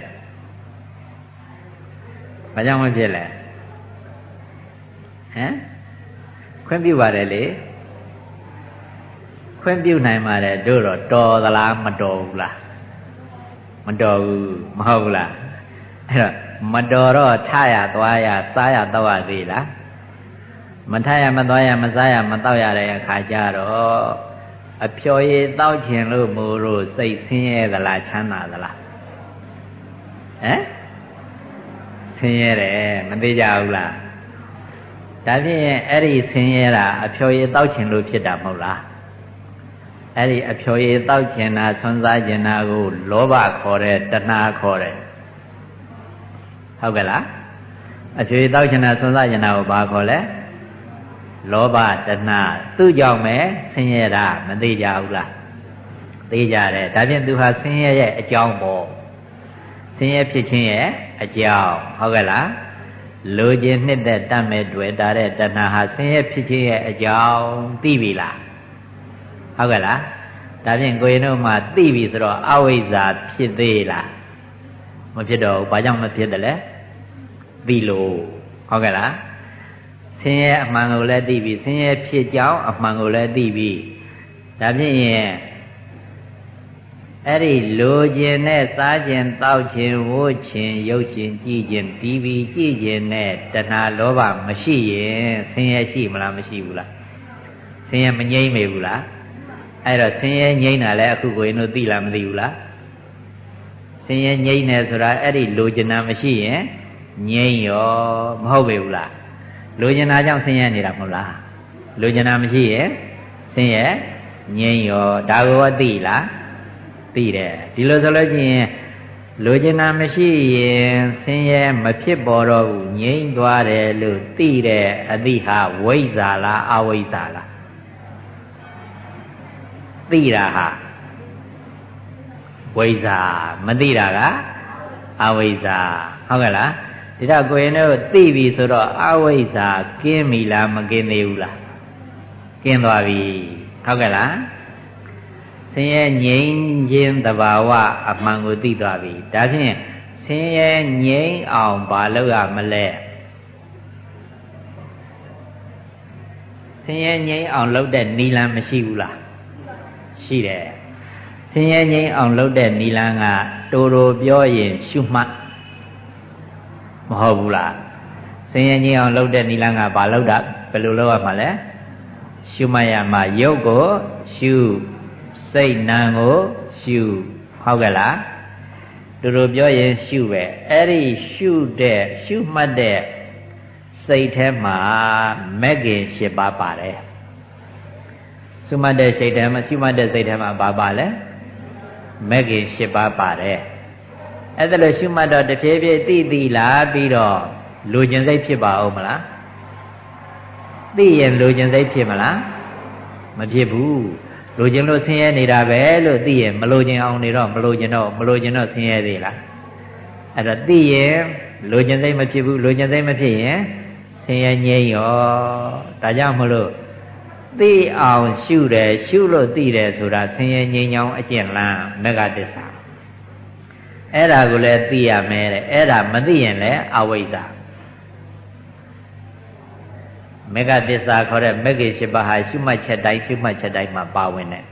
ဘာကြောင့်မဖြစ်လဲဟမ်ခွင့်ပြုပါတယ်လေခွင့်ပြုနိုင်ပါတယ်တို့တော့တော်သလားမတော်ဘူးလားမတော်ဘူးမဟုတ်ဘူးလားအဲ့တော့မတော်တော့ထရသွားရစားရတော့ရသေးလားမထရမသွားရမစားရမတော့ရတဲ့အခါကျတော့အဖြော်ရည်တောက်ခြင်းလို့မို့လို့စိတ်ဆင်းရဲသလားချမ်းသာသလားဟမ် ဆင်းရဲတယ်မသိကြဘူးလားဒါဖြင့်အဲ့ဒီဆင်းရဲတာအဖြော်ရည်တောက်ခြင်းလို့ဖြစ်တာမဟုတ်လားအဲ့ဒီအဖြော်ရည်တောက်ကျင်တာဆွမ်းစားကျင်တာကိုလောဘခေါ်တယ်တဏှာခေါ်တယ်ဟုတ်ကဲ့လားအဖြော်ရည်တောက်ကျင်တာဆွမ်းစားကျင်တာကိုဘာခေါ်လဲလောဘတဏှာသူ့ကြောင့်ပဲဆင်းရဲတာမသိကြဘူးလားသိကြတယ်ဒါဖြင့်သူဟာဆင်းရဲရဲ့အကြောင်းပေါ့ဆင်းရဲဖြစ်ခြင်းရဲ့ အကြောင်းဟုတ်ကဲ့လားလိုခြင်းနှစ်သက်တတ်မဲ့တွေ့တာတဲ့တဏှာဟာဆင်းရဲဖြစ်ခြင်းရဲ့အကြောင်းသိပြီလားဟုတ်ကဲ့လားဒါဖြင့်ကိုရင်တို့မှသိပြီဆိုတော့အဝိဇ္ဇာဖြစ်သေးလားမဖြစ်တော့ဘူးဘာကြောင့်မဖြစ်တယ်လဲသိလို့ဟုတ်ကဲ့လားဆင်းရဲအမှန်ကိုလည်းသိပြီဆင်းရဲဖြစ်ကြောင်းအမှန်ကိုလည်းသိပြီဒါဖြင့်ရင် အဲ့ဒီလိုခြင်းနဲ့စားခြင်းတောက်ခြင်းဝိုးခြင်းရုပ်ခြင်းကြည်ခြင်းတီးပြီးကြည်ခြင်းနဲ့တဏှာလောဘမရှိရင်ဆင်းရဲရှိမလားမရှိဘူးလားဆင်းရဲမငြိမ့်မေဘူးလားအဲ့တော့ဆင်းရဲငြိမ့်တာလဲအခုကိုရင်တို့သိလားမသိဘူးလားဆင်းရဲငြိမ့်တယ်ဆိုတာအဲ့ဒီလိုချင်တာမရှိရင်ငြိမ့်ရောမဟုတ်ပေဘူးလားလိုချင်တာကြောင့်ဆင်းရဲနေတာမဟုတ်လားလိုချင်တာမရှိရင်ဆင်းရဲငြိမ့်ရောဒါကိုသိလား သိတယ်ဒီလိုဆိုလို့ချင်းလိုချင်တာမရှိရင်ဆင်းရဲမဖြစ်ပေါ်တော့ဘူးငြိမ့်သွားတယ်လို့သိတဲ့အသိဟာဝိဇ္ဇာလားအဝိဇ္ဇာလားသိတာဟာဝိဇ္ဇာမသိတာကအဝိဇ္ဇာဟုတ်ကဲ့လားဒီတော့ကိုရင်တို့သိပြီဆိုတော့အဝိဇ္ဇာကင်းပြီလားမကင်းသေးဘူးလားကင်းသွားပြီဟုတ်ကဲ့လား ဆင်းရဲငြိမ်းခြင်းတဘာဝအမှန်ကိုသိသွားပြီဒါဖြင့်ဆင်းရဲငြိမ်းအောင်ဘာလုပ်ရမလဲဆင်းရဲငြိမ်းအောင်လုပ်တဲ့နီလန်မရှိဘူးလားရှိတယ်ဆင်းရဲငြိမ်းအောင်လုပ်တဲ့နီလန်းကတိုးတိုးပြောရင်ရှုမှတ်မဟုတ်ဘူးလားဆင်းရဲငြိမ်းအောင်လုပ်တဲ့နီလန်းကဘာလုပ်တာဘယ်လိုလုပ်ရမှာလဲရှုမှတ်ရမှာရုပ်ကိုရှု စိတ်နာကိုရှုဟုတ်ကဲ့လားတူတူပြောရင်ရှုပဲအဲ့ဒီရှုတဲ့ရှုမှတ်တဲ့စိတ်ထဲမှာမဂ္ဂင်၈ပါးပါတယ်ရှုမှတ်တဲ့စိတ်ထဲမှာရှုမှတ်တဲ့စိတ်ထဲမှာဘာပါလဲမဂ္ဂင်၈ပါးပါတယ်ဟအဲ့ဒါလို့ရှုမှတ်တော့တဖြည်းဖြည်းသိသိလာပြီးတော့လူကျင်စိတ်ဖြစ်ပါဦးမလားသိရင်လူကျင်စိတ်ဖြစ်မလားမဖြစ်ဘူး လူကျင်လို့ဆင်းရဲနေတာပဲလို့သိရင်မလူကျင်အောင်နေတော့မလူကျင်တော့မလူကျင်တော့ဆင်းရဲသေးလားအဲ့တော့သိရင်လူကျင်စိတ်မဖြစ်ဘူးလူကျင်စိတ်မဖြစ်ရင်ဆင်းရဲငြိမ်းရောဒါကြောင့်မလို့သိအောင်ရှုတယ်ရှုလို့သိတယ်ဆိုတာဆင်းရဲငြိမ်းချောင်းအကျင့်လန်းမေဃတစ္ဆာအဲ့ဒါကိုလည်းသိရမယ်တဲ့အဲ့ဒါမသိရင်လည်းအဝိဇ္ဇာ မေဃတစ္ဆာခေါ်တဲ့မဂ္ဂင်၈ပါးဟာရှုမှတ်ချက်တိုင်းရှုမှတ်ချက်တိုင်းမှာပါဝင်တယ်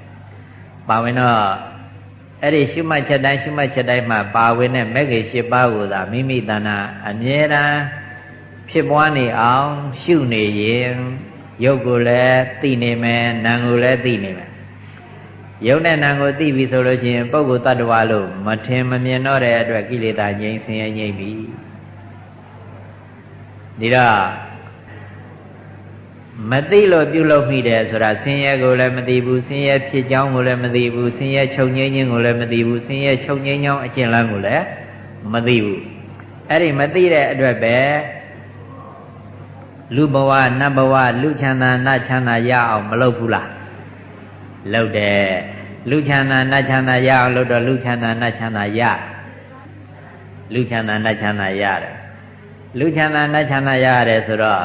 ပါဝင်တော့အဲ့ဒီရှုမှတ်ချက်တိုင်းရှုမှတ်ချက်တိုင်းမှာပါဝင်တဲ့မဂ္ဂင်၈ပါးကိုသာမိမိတဏ္ဍာအမြဲတမ်းဖြစ်ပွားနေအောင်ရှုနေရင်ရုပ်ကိုလည်းသိနေမယ်နာမ်ကိုလည်းသိနေမယ်ရုပ်နဲ့နာမ်ကိုသိပြီဆိုလို့ရှိရင်ပုဂ္ဂိုလ်တ attva လို့မထင်မမြင်တော့တဲ့အတွက်ကိလေသာငြိမ်းဆင်းရဲငြိမ်းပြီဒီတော့ မသိလို့ပြုလုပ်မိတယ်ဆိုတာဆင်းရဲကိုလည်းမသိဘူးဆင်းရဲဖြစ်ကြောင်းကိုလည်းမသိဘူးဆင်းရဲချုပ်ငြိမ်းခြင်းကိုလည်းမသိဘူးဆင်းရဲချုပ်ငြိမ်းကြောင်းအကျင့်လန်းကိုလည်းမသိဘူးအဲ့ဒီမသိတဲ့အတွက်ပဲလူဘဝနတ်ဘဝလူချမ်းသာနတ်ချမ်းသာရအောင်မလုပ်ဘူးလားလုပ်တယ်လူချမ်းသာနတ်ချမ်းသာရအောင်လုပ်တော့လူချမ်းသာနတ်ချမ်းသာရလူချမ်းသာနတ်ချမ်းသာရတယ်လူချမ်းသာနတ်ချမ်းသာရတယ်ဆိုတော့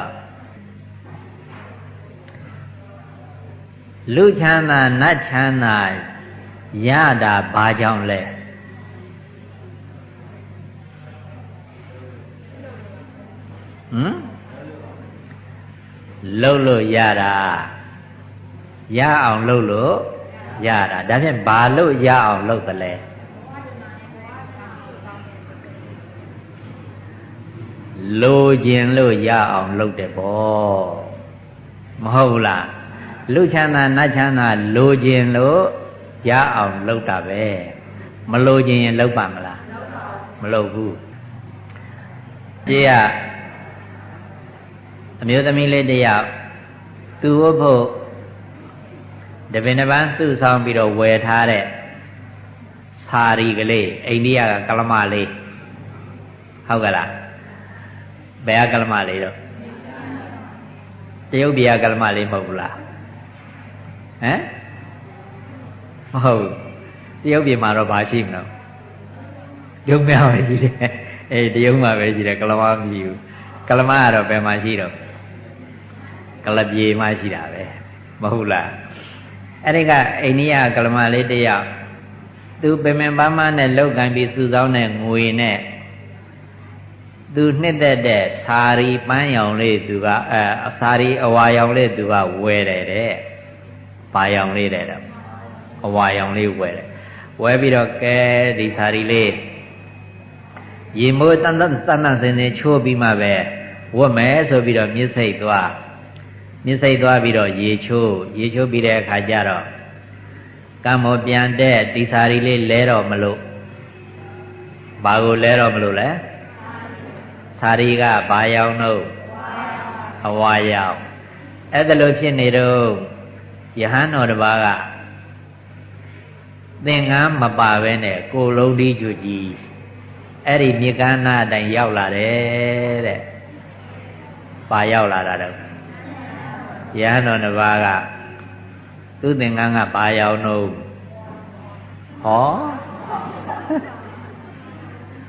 လူချမ်းသာနတ်ချမ်းသာရတာဘာကြောင့်လဲဟမ်လှုပ်လို့ရတာရအောင်လှုပ်လို့ရတာဒါဖြင့်ဘာလို့ရအောင်လှုပ်သလဲလိုခြင်းလို့ရအောင်လှုပ်တယ်ပေါ့မဟုတ်လား လူချမ်းသာနတ်ချမ်းသာလိုခြင်းလို့ရအောင်လှုပ်တာပဲမလိုခြင်းရင်လှုပ်ပါမလားမလှုပ်ဘူးကြည့်ရအမျိုးသမီးလေးတယောက်သူ့ဝဖို့တပင်တစ်ပန်းစုဆောင်ပြီးတော့ဝယ်ထားတဲ့စာရီကလေးအိန္ဒိယကကလမလေးဟုတ်ကလားဘယ်ကကလမလေးတော့တရုတ်ပြည်ကကလမလေးမဟုတ်ဘူးလား ဟမ်မဟုတ်တရုတ်ပြည်မှာတော့ဘာရှိမလို့ရုပ်များပဲရှိတယ်အေးတရုတ်မှာပဲရှိတယ်ကလမမရှိဘူးကလမကတော့ဘယ်မှာရှိတော့ကလပြေမှရှိတာပဲမဟုတ်လားအဲ့ဒီကအိန္ဒိယကလမလေးတယောက်သူပင်ပင်ပန်းပန်းနဲ့လောက်ကံပြီးစုဆောင်းတဲ့ငွေနဲ့သူနှစ်သက်တဲ့စာရီပန်းရောင်လေးသူကအဲစာရီအဝါရောင်လေးသူကဝယ်တယ်တဲ့ ပါရောင်လေးတဲ့တော့အဝါရောင်လေးဝယ်တယ်ဝယ်ပြီးတော့ကဲဒီစာရီလေးရေမိုးတန်တန်တန်တန်စင်စင်ချိုးပြီးမှပဲဝတ်မယ်ဆိုပြီးတော့မြစ်စိတ်သွားမြစ်စိတ်သွားပြီးတော့ရေချိုးရေချိုးပြီးတဲ့အခါကျတော့ကံမောပြန်တဲ့ဒီစာရီလေးလဲတော့မလို့ဘာကိုလဲတော့မလို့လဲစာရီကဘာရောင်တော့အဝါရောင်အဲ့ဒါလို့ဖြစ်နေတော့ ယဟန်တော်တစ်ပါးကသင်္ကန်းမပါဘဲနဲ့ကိုလုံးဒီကျွကြီးအဲ့ဒီမြေကမ်းနာအတိုင်းရောက်လာတယ်တဲ့။ပါရောက်လာတာတော့ယဟန်တော်တစ်ပါးကသူ့သင်္ကန်းကပါရောက်တော့ဟော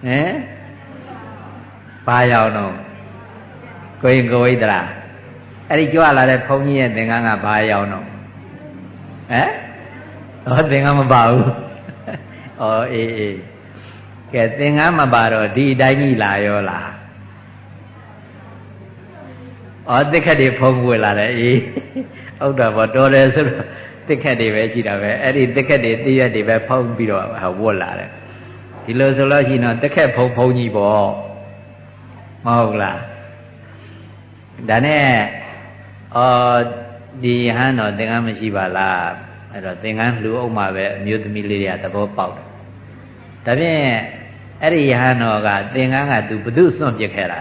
ဟမ်ပါရောက်တော့ကိုရင်ကိုဝိဒရာအဲ့ဒီကြွလာတဲ့ဘုန်းကြီးရဲ့သင်္ကန်းကဘာရောက်တော့ ဟမ်ဟောသင်္ကန်းမပါဘူးဩအေးအေးကဲသင်္ကန်းမပါတော့ဒီအတိုင်းကြီးလာရောလားဩတစ်ခက်တွေဖုံးပွေလာတယ်အေးဟုတ်တော့ဗောတော်တယ်ဆိုတော့တစ်ခက်တွေပဲရှိတာပဲအဲ့ဒီတစ်ခက်တွေသိရက်တွေပဲဖုံးပြီးတော့ဝတ်လာတယ်ဒီလိုဆိုလို့ရှိရင်တော့တစ်ခက်ဖုံးဖုံးကြီးပေါ့မဟုတ်လားဒါနဲ့အော် ဒီဟန်တော့သင်္ကန်းမရှိပါလားအဲ့တော့သင်္ကန်းလူအောင်မှာပဲအမျိုးသမီးလေးတွေကသဘောပေါက်တယ်ဒါဖြင့်အဲ့ဒီယဟန်တော်ကသင်္ကန်းကသူဘု து စွန့်ပစ်ခဲ့တာ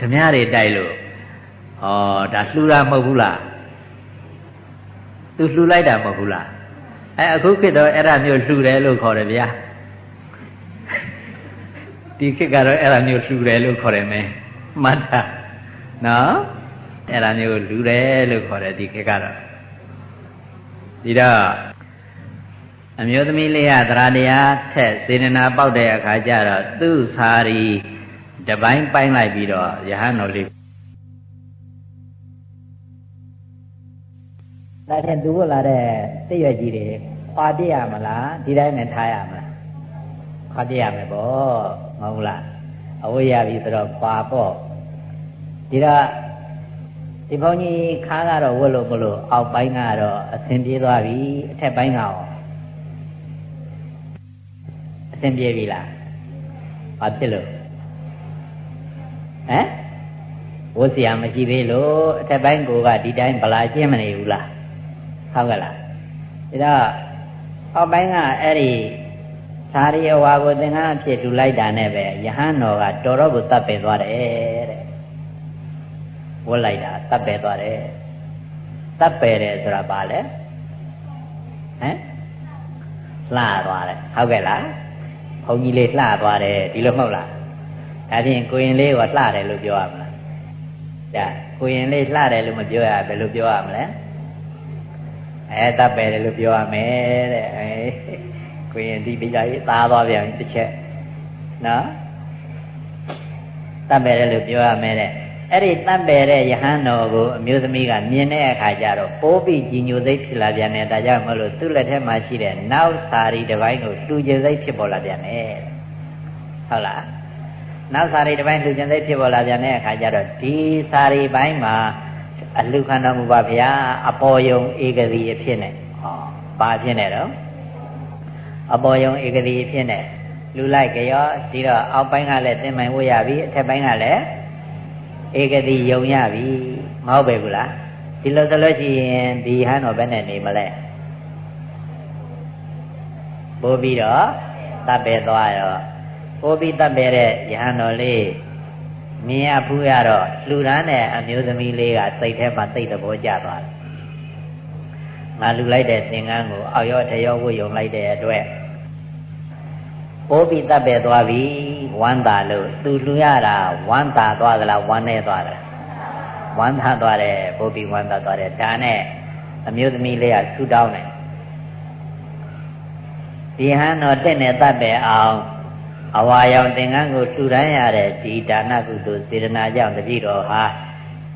ဓမြတွေတိုက်လို့ဩဒါလှူတာမဟုတ်ဘူးလားသူလှူလိုက်တာမဟုတ်ဘူးလားအဲအခုခေတ်တော့အဲ့ဒါမျိုးလှူတယ်လို့ခေါ်တယ်ဗျာဒီခေတ်ကတော့အဲ့ဒါမျိုးလှူတယ်လို့ခေါ်တယ်မယ်မှတ်တာ နော်အဲ့ဒါမျိုးလှူတယ်လို့ခေါ်တယ်ဒီခေတ်ကတော့ဒီတော့အမျိုးသမီးလေးကသရတရားထက်စေတနာပေါက်တဲ့အခါကျတော့သူ့စာရီတပိုင်းပိုင်းလိုက်ပြီးတော့ယဟန်တော်လေးဒါဖြင့်သူ့လာတဲ့တည့်ရွက်ကြီးတွေခွာပြရမလားဒီတိုင်းနဲ့ထားရမလားခွာပြရမယ်ပေါ့မဟုတ်လားအဝိရပြီဆိုတော့ခွာပေါ့ ဒီတော့ဒီဘုန်းကြီးခါကတော့ဝတ်လို့မလို့အောက်ပိုင်းကတော့အဆင်ပြေသွားပြီအထက်ပိုင်းကရောအဆင်ပြေပြီလားဘာဖြစ်လို့ဟမ်ဝတ်စရာမရှိသေးလို့အထက်ပိုင်းကိုကဒီတိုင်းဗလာရှင်းမနေဘူးလားဟုတ်ကဲ့လားဒါတော့အောက်ပိုင်းကအဲ့ဒီသာရိယဝါကိုသင်္ကန်းအဖြစ်တူလိုက်တာနဲ့ပဲယဟန်တော်ကတော်တော်ကိုတတ်ပင်သွားတယ် ဝတ်လိုက်တာတတ်ပယ်သွားတယ်တတ်ပယ်တယ်ဆိုတာဘာလဲဟမ်လှသွားတယ်ဟုတ်ကဲ့လားဘုန်းကြီးလေးလှသွားတယ်ဒီလိုမဟုတ်လားဒါဖြင့်ကိုရင်လေးကလှတယ်လို့ပြောရမလားဒါကိုရင်လေးလှတယ်လို့မပြောရဘယ်လိုပြောရမလဲအဲတပ်ပယ်တယ်လို့ပြောရမယ်တဲ့အဲကိုရင်ဒီတရားကြီးသားသွားပြန်တစ်ချက်နော်တပ်ပယ်တယ်လို့ပြောရမယ်တဲ့ အဲ့ဒီတတ်ပယ်တဲ့ယဟန်တော်ကိုအမျိုးသမီးကမြင်တဲ့အခါကျတော့ပိုးပြီးကြီးညိုစိတ်ဖြစ်လာပြန်တယ်ဒါကြောင့်မလို့သူ့လက်ထက်မှာရှိတဲ့နောက်စာရီတစ်ပိုင်းကိုတူကျင်စိတ်ဖြစ်ပေါ်လာပြန်တယ်ဟုတ်လားနောက်စာရီတစ်ပိုင်းလူကျင်စိတ်ဖြစ်ပေါ်လာပြန်တဲ့အခါကျတော့ဒီစာရီပိုင်းမှာအလှခံတော်မူပါဗျာအပေါ်ယုံဧကတိအဖြစ်နဲ့ဟောဘာဖြစ်နေတော့အပေါ်ယုံဧကတိအဖြစ်နဲ့လူလိုက်ကြောဒီတော့အောက်ပိုင်းကလည်းသင်မိုင်ဝတ်ရပြီအထက်ပိုင်းကလည်း ဧကတိယုံရပြီမဟုတ်ပဲဘူးလားဒီလိုဆိုလို့ရှိရင်ဒီဟန်တော့ဘယ်နဲ့နေမလဲပို့ပြီးတော့တပ်ပဲသွားရောပို့ပြီးတပ်ပဲတဲ့ယဟန်တော်လေးမြင်ရဖူးရတော့လူရန်နဲ့အမျိုးသမီးလေးကစိတ်ထဲမှာသိတဲ့ဘောကျသွားတယ်ငါလူလိုက်တဲ့သင်္ကန်းကိုအောက်ရောထရောဝှယုံလိုက်တဲ့အတွက်ပိုးပြီးတပ်ပဲသွားပြီ ဝမ်းသာလို့သူလူရတာဝမ်းသာသွားကြလားဝမ်းနေသွားကြလားဝမ်းသာသွားတယ်ပိုးပြီးဝမ်းသာသွားတယ်ဒါနဲ့အမျိုးသမီးလေးကဆူတောင်းတယ်ဒီဟန်တော့တက်နေတပ်ပဲအောင်အဝါရောင်သင်္ကန်းကိုလှူဒန်းရတဲ့ဒီဒါနကုသိုလ်စေတနာကြောင့်တပည့်တော်ဟာ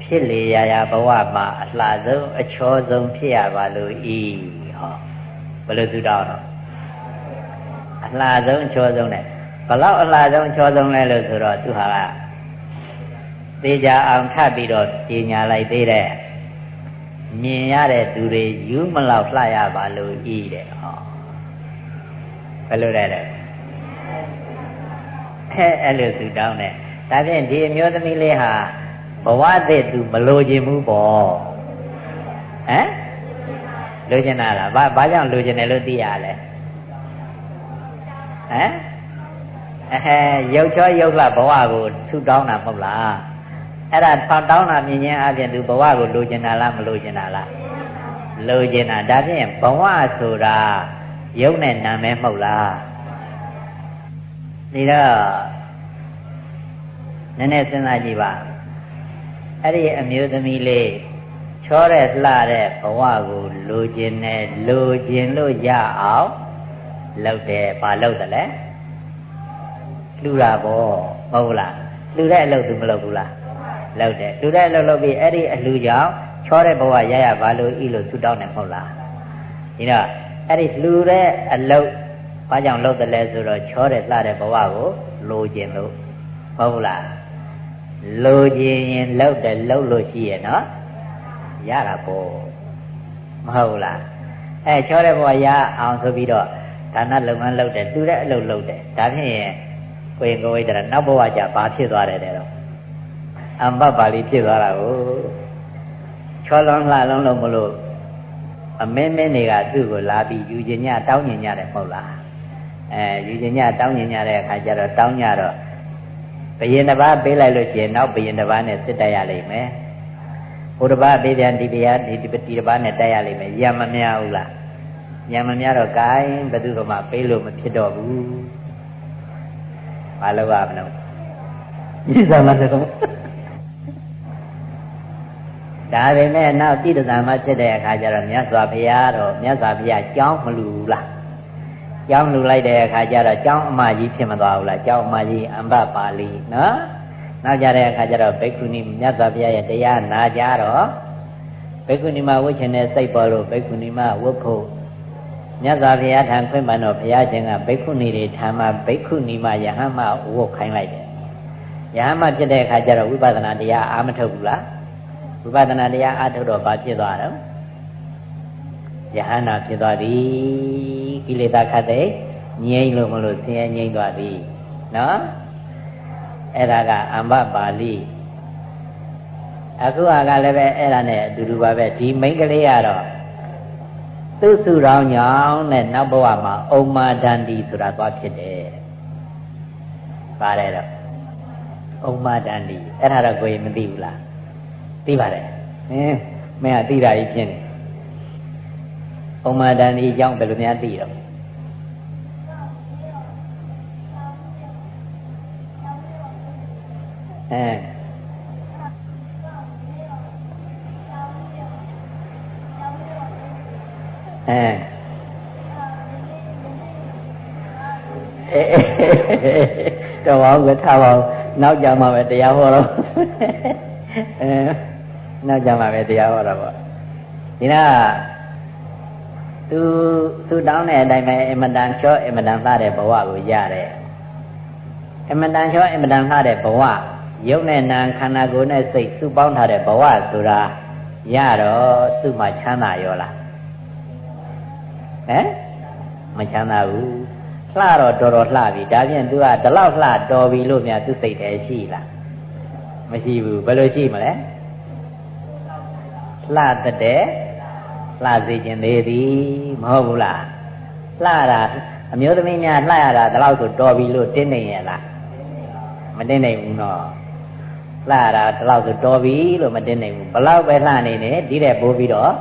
ဖြစ်လေရာရာဘဝမှာအလှဆုံးအချောဆုံးဖြစ်ရပါလို့ဤဟောဘယ်လိုသုတောင်းတော့အလှဆုံးချောဆုံးနဲ့ ဘလောက်အလှဆုံးချောဆုံးလဲလို့ဆိုတော့သူဟာကသေချာအောင်ထပ်ပြီးတော့ပညာလိုက်သေးတယ်မြင်ရတဲ့သူတွေယူမလောက်လှရပါလို့ဤတဲ့ဟောဘယ်လိုလဲတဲ့အဲအဲ့လိုသူတောင်းတယ်ဒါဖြင့်ဒီအမျိုးသမီးလေးဟာဘဝသစ်သူမလိုချင်ဘူးပေါ့ဟမ်လိုချင်တာလားဘာဘာကြောင့်လိုချင်တယ်လို့သိရလဲဟမ် အဲရုပ်ချောရုပ်လှဘဝကိုထူတောင်းတာမဟုတ်လားအဲ့ဒါထောက်တောင်းတာမြင်ချင်းအပြင်သူဘဝကိုလိုချင်တာလားမလိုချင်တာလားလိုချင်တာဒါဖြင့်ဘဝဆိုတာရုပ်နဲ့နာမည်မဟုတ်လားဒီတော့နည်းနည်းစဉ်းစားကြည့်ပါအဲ့ဒီအမျိုးသမီးလေးချောတဲ့လှတဲ့ဘဝကိုလိုချင်တယ်လိုချင်လို့ရအောင်လုပ်တယ်ဘာလုပ်တယ်လဲ လှူတာပေါ့မဟုတ်လားလှူတဲ့အလုပ်သူမလုပ်ဘူးလားလုပ်တယ်လှူတဲ့အလုပ်လုပ်ပြီးအဲ့ဒီအလှူကြောင့်ချောတဲ့ဘဝရရဘာလို့ဤလို့ဆူတောင်းတယ်မဟုတ်လားဒီတော့အဲ့ဒီလှူတဲ့အလုပ်ဘာကြောင့်လုပ်တယ်လဲဆိုတော့ချောတဲ့လှတဲ့ဘဝကိုလိုချင်လို့မဟုတ်လားလိုချင်ရင်လုပ်တယ်လုပ်လို့ရှိရဲ့နော်ရတာပေါ့မဟုတ်လားအဲချောတဲ့ဘဝရအောင်ဆိုပြီးတော့ဒါနလုပ်ငန်းလုပ်တယ်တူတဲ့အလုပ်လုပ်တယ်ဒါဖြင့် ကိုရင်ကိုဝိတရနောက်ဘဝကျဘာဖြစ်သွားတယ်တဲ့တော့အမ္ပပါဠိဖြစ်သွားတာကိုချောလုံးလှလုံးလုံးမလို့အမင်းမင်းတွေကသူ့ကိုလာပြီးယူခြင်းညတောင်းညင်ညတယ်မဟုတ်လားအဲယူခြင်းညတောင်းညင်ညတဲ့အခါကျတော့တောင်းညတော့ဘယင်တစ်ပါးပေးလိုက်လို့ရှိရင်နောက်ဘယင်တစ်ပါးနဲ့စစ်တက်ရလိမ့်မယ်ဟိုတစ်ပါးပေးပြန်ဒီဘရားဒီဒီတစ်ပါးနဲ့တက်ရလိမ့်မယ်ရမများဘူးလားညံမများတော့ဂိုင်းဘယ်သူကမှပေးလို့မဖြစ်တော့ဘူး ဘာလို့ရမလို့ဤသာမတကုံဒါပေမဲ့နောက်တိတ္တသာမဖြစ်တဲ့အခါကျတော့မြတ်စွာဘုရားတော့မြတ်စွာဘုရားကြောင်းမလူလားကြောင်းလူလိုက်တဲ့အခါကျတော့ကြောင်းအမကြီးဖြစ်မသွားဘူးလားကြောင်းအမကြီးအမ္ဘပါဠိနော်နောက်ကြတဲ့အခါကျတော့ဘိက္ခုနီမြတ်စွာဘုရားရဲ့တရားနာကြတော့ဘိက္ခုနီမဝတ်ချင်တဲ့စိတ်ပေါ်လို့ဘိက္ခုနီမဝတ်ဖို့ မြတ်စွာဘုရားထံခွင့်ပန်တော့ဘုရားရှင်ကဘိက္ခုနီတွေထံမှာဘိက္ခုနီမယဟန်မဝတ်ခိုင်းလိုက်တယ်ယဟန်မဖြစ်တဲ့အခါကျတော့ဝိပဿနာတရားအာမထုတ်ဘူးလားဝိပဿနာတရားအာထုတ်တော့ဘာဖြစ်သွားတော့ယဟန္တာဖြစ်သွားသည်ကိလေသာခတ်တဲ့ငြိမ့်လို့မလို့ဆင်းရဲငြိမ့်သွားသည်နော်အဲ့ဒါကအမ္ဘပါဠိအခုဟာကလည်းပဲအဲ့ဒါနဲ့အတူတူပါပဲဒီမိန်းကလေးကတော့ သူစုတော်ညောင်းနဲ့နောက်ဘဝမှာအုံမာဒန္တီဆိုတာသွားဖြစ်တယ်ပါတယ်တော့အုံမာဒန္တီအဲ့ဒါတော့ကိုယ်မသိဘူးလားသိပါတယ်ဟင်းမင်းကသိတာကြီးဖြစ်နေအုံမာဒန္တီအကြောင်းဘယ်လိုများသိတော့အဲ အဲတော့ဘာကထားပါနောက်ကြမှာပဲတရားဟောတော့အဲနောက်ကြမှာပဲတရားဟောတော့ပေါ့ဒီကသူသူတောင်းတဲ့အတိုင်းပဲအမတန်ချောအမတန်လှတဲ့ဘဝကိုရတယ်အမတန်ချောအမတန်လှတဲ့ဘဝယုံနဲ့နာခန္ဓာကိုယ်နဲ့စိတ်စုပေါင်းထားတဲ့ဘဝဆိုတာရတော့သူ့မှာချမ်းသာရောလား ဟမ်မချမ်းသာဘူးလှတော့တော်တော်လှပြီဒါဖြင့် तू ကဒီလောက်လှတော်ပြီလို့များသူစိတ်တည်းရှိလားမရှိဘူးဘယ်လိုရှိမလဲလှတဲ့လှစေခြင်းသေးသည်မဟုတ်ဘူးလားလှတာအမျိုးသမီးများလှရတာဒီလောက်ဆိုတော်ပြီလို့တင်းနေရလားမတင်းနိုင်ဘူးနော်လှရတာဒီလောက်ဆိုတော်ပြီလို့မတင်းနိုင်ဘူးဘလောက်ပဲလှနေနေဒီတဲ့ပိုးပြီးတော့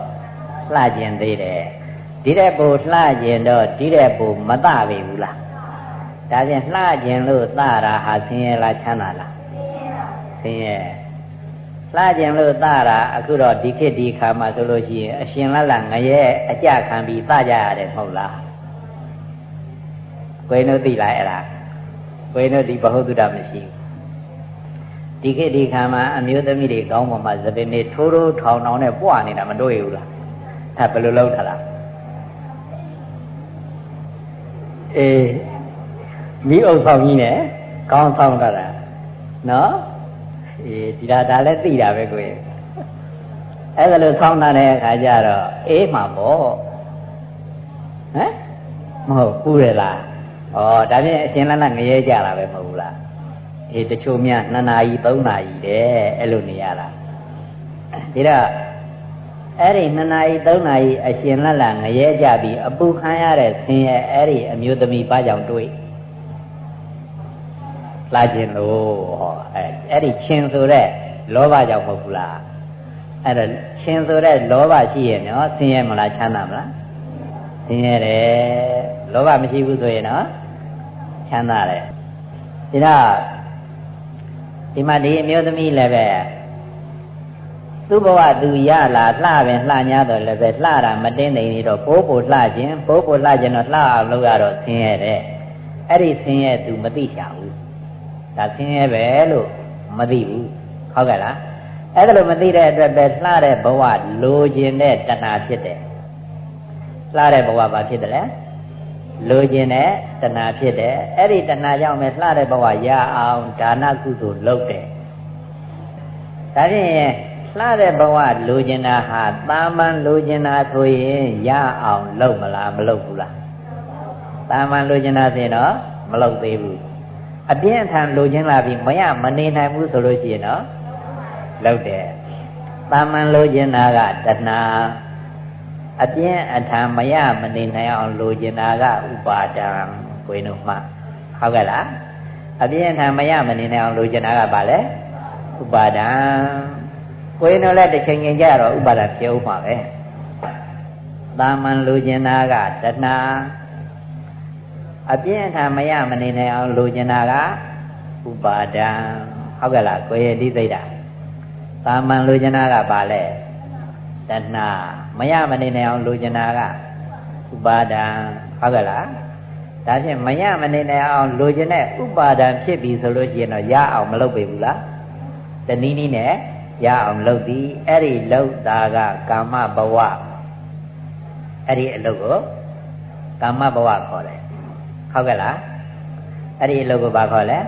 လှခြင်းသေးတယ် ဒီတဲ့ပူလှကျင်တော့ဒီတဲ့ပူမတပေဘူးလားဒါဖြင့်လှကျင်လို့သတာဟာဆင်းရဲလားချမ်းသာလားဆင်းရဲလှကျင်လို့သတာအခုတော့ဒီခေတ်ဒီခါမှာဆိုလို့ရှိရင်အရှင်လလငရဲအကြခံပြီးသကြရတယ်မဟုတ်လားကိုယ်တို့သိလားအဲ့ဒါကိုယ်တို့ဒီဘဟုတုဒ္ဒမရှိဘူးဒီခေတ်ဒီခါမှာအမျိုးသမီးတွေကောင်းပေါ်မှာသပင်တွေထိုးထိုးထောင်ထောင်နဲ့ပွားနေတာမတွေ့ဘူးလားအဲ့ဘယ်လိုလုပ်ထလား အေးမိအုပ်ဆောင်ကြီးနဲ့ကောင်းဆောင်တာနော်အေးဒီဒါဒါလည်းသိတာပဲကိုယ်အဲ့ဒါလို့ဆောင်းတာတဲ့အခါကျတော့အေးမှာပေါ့ဟမ်မဟုတ်ဘူးရလားဩဒါဖြင့်အရှင်လန်းကငရဲကြတာပဲမဟုတ်ဘူးလားအေးတချို့များ2နာရီ3နာရီတဲ့အဲ့လိုနေရတာဒီတော့ အဲ့ဒီ2နာရီ3နာရီအရှင်လက်လက်ငရဲကြပြီးအပူခံရတဲ့ဆင်းရဲအဲ့ဒီအမျိုးသမီးဘာကြောင့်တွေးလာခြင်းလို့ဟောအဲ့အဲ့ဒီရှင်ဆိုတဲ့လောဘကြောင့်မဟုတ်ဘူးလားအဲ့တော့ရှင်ဆိုတဲ့လောဘရှိရင်နော်ဆင်းရဲမလားချမ်းသာမလားဆင်းရဲတယ်လောဘမရှိဘူးဆိုရင်နော်ချမ်းသာတယ်ဒါတော့ဒီမှာဒီအမျိုးသမီးလည်းပဲ သူ့ဘဝသူရလာလှပင်လှညာတော့လည်းပဲလှတာမတင်းနေနေတော့ပိုးပိုလှခြင်းပိုးပိုလှခြင်းတော့လှအောင်လုပ်ရတော့ဆင်းရဲတဲ့အဲ့ဒီဆင်းရဲသူမသိချဘူးဒါဆင်းရဲပဲလို့မသိဘူးဟုတ်ကဲ့လားအဲ့ဒါလို့မသိတဲ့အတွက်ပဲလှတဲ့ဘဝလိုခြင်းတဲ့တဏှာဖြစ်တယ်လှတဲ့ဘဝဘာဖြစ်တယ်လဲလိုခြင်းတဲ့တဏှာဖြစ်တယ်အဲ့ဒီတဏှာကြောင့်ပဲလှတဲ့ဘဝရအောင်ဒါနကုသိုလ်လုပ်တယ်ဒါဖြင့် လှတဲ့ဘဝလိုချင်တာဟာတာမန်လိုချင်တာဆိုရင်ရအောင်လုပ်မလားမလုပ်ဘူးလားတာမန်လိုချင်တာဆိုရင်တော့မလုပ်သေးဘူးအပြင်းအထန်လိုချင်လာပြီးမရမနေနိုင်ဘူးဆိုလို့ရှိရင်တော့လုပ်တယ်တာမန်လိုချင်တာကတဏှာအပြင်းအထန်မရမနေနိုင်အောင်လိုချင်တာကဥပါဒံကိုယ်တို့မှဟုတ်ကဲ့လားအပြင်းအထန်မရမနေနိုင်အောင်လိုချင်တာကဘာလဲဥပါဒံ ကိုရင်တို့လည်းတစ်ချိန်ချိန်ကြတော့ဥပါဒံဖြစ်ဥမှာပဲတာမန်လူကျင်တာကတဏှာအပြင်းထန်မရမနေနိုင်အောင်လူကျင်တာကဥပါဒံဟုတ်ကဲ့လားကိုယ်ရည်သိတာတာမန်လူကျင်တာကဘာလဲတဏှာမရမနေနိုင်အောင်လူကျင်တာကဥပါဒံဟုတ်ကဲ့လားဒါဖြင့်မရမနေနိုင်အောင်လူကျင်တဲ့ဥပါဒံဖြစ်ပြီဆိုလို့ရှိရင်တော့ရအောင်မလုပ်ပေဘူးလားတနည်းနည်းနဲ့ ရအောင်လုပ်သည်အဲ့ဒီလုပ်တာကကာမဘဝအဲ့ဒီအလုပ်ကိုကာမဘဝခေါ်တယ်ဟုတ်ကဲ့လားအဲ့ဒီအလုပ်ကိုဘာခေါ်လဲ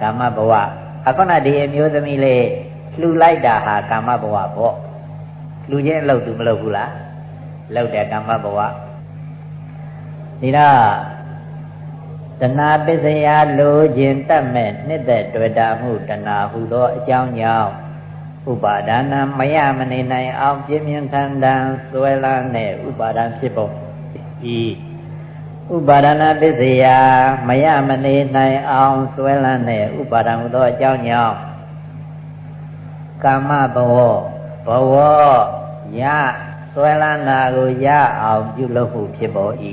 ကာမဘဝအခုနဒီအမျိုးသမီးလေးလှူလိုက်တာဟာကာမဘဝပေါ့လှူခြင်းအလုပ်သူမလုပ်ဘူးလားလုပ်တယ်ကာမဘဝဒီတော့တဏှာပစ္စယလိုခြင်းတတ်မဲ့နှစ်သက်တွေ့တာမှုတဏှာဟုသောအကြောင်းကြောင့် ဥပါဒနာမရမနေနိုင်အောင်ပြင်းပြင်းထန်ထန်ဆွဲလာတဲ့ဥပါဒံဖြစ်ပုံဤဥပါဒနာပစ္စယမရမနေနိုင်အောင်ဆွဲလန်းတဲ့ဥပါဒံဟူသောအကြောင်းကြောင့်ကာမဘဝဘဝရဆွဲလန်းတာကိုရအောင်ပြုလုပ်မှုဖြစ်ပေါ်၏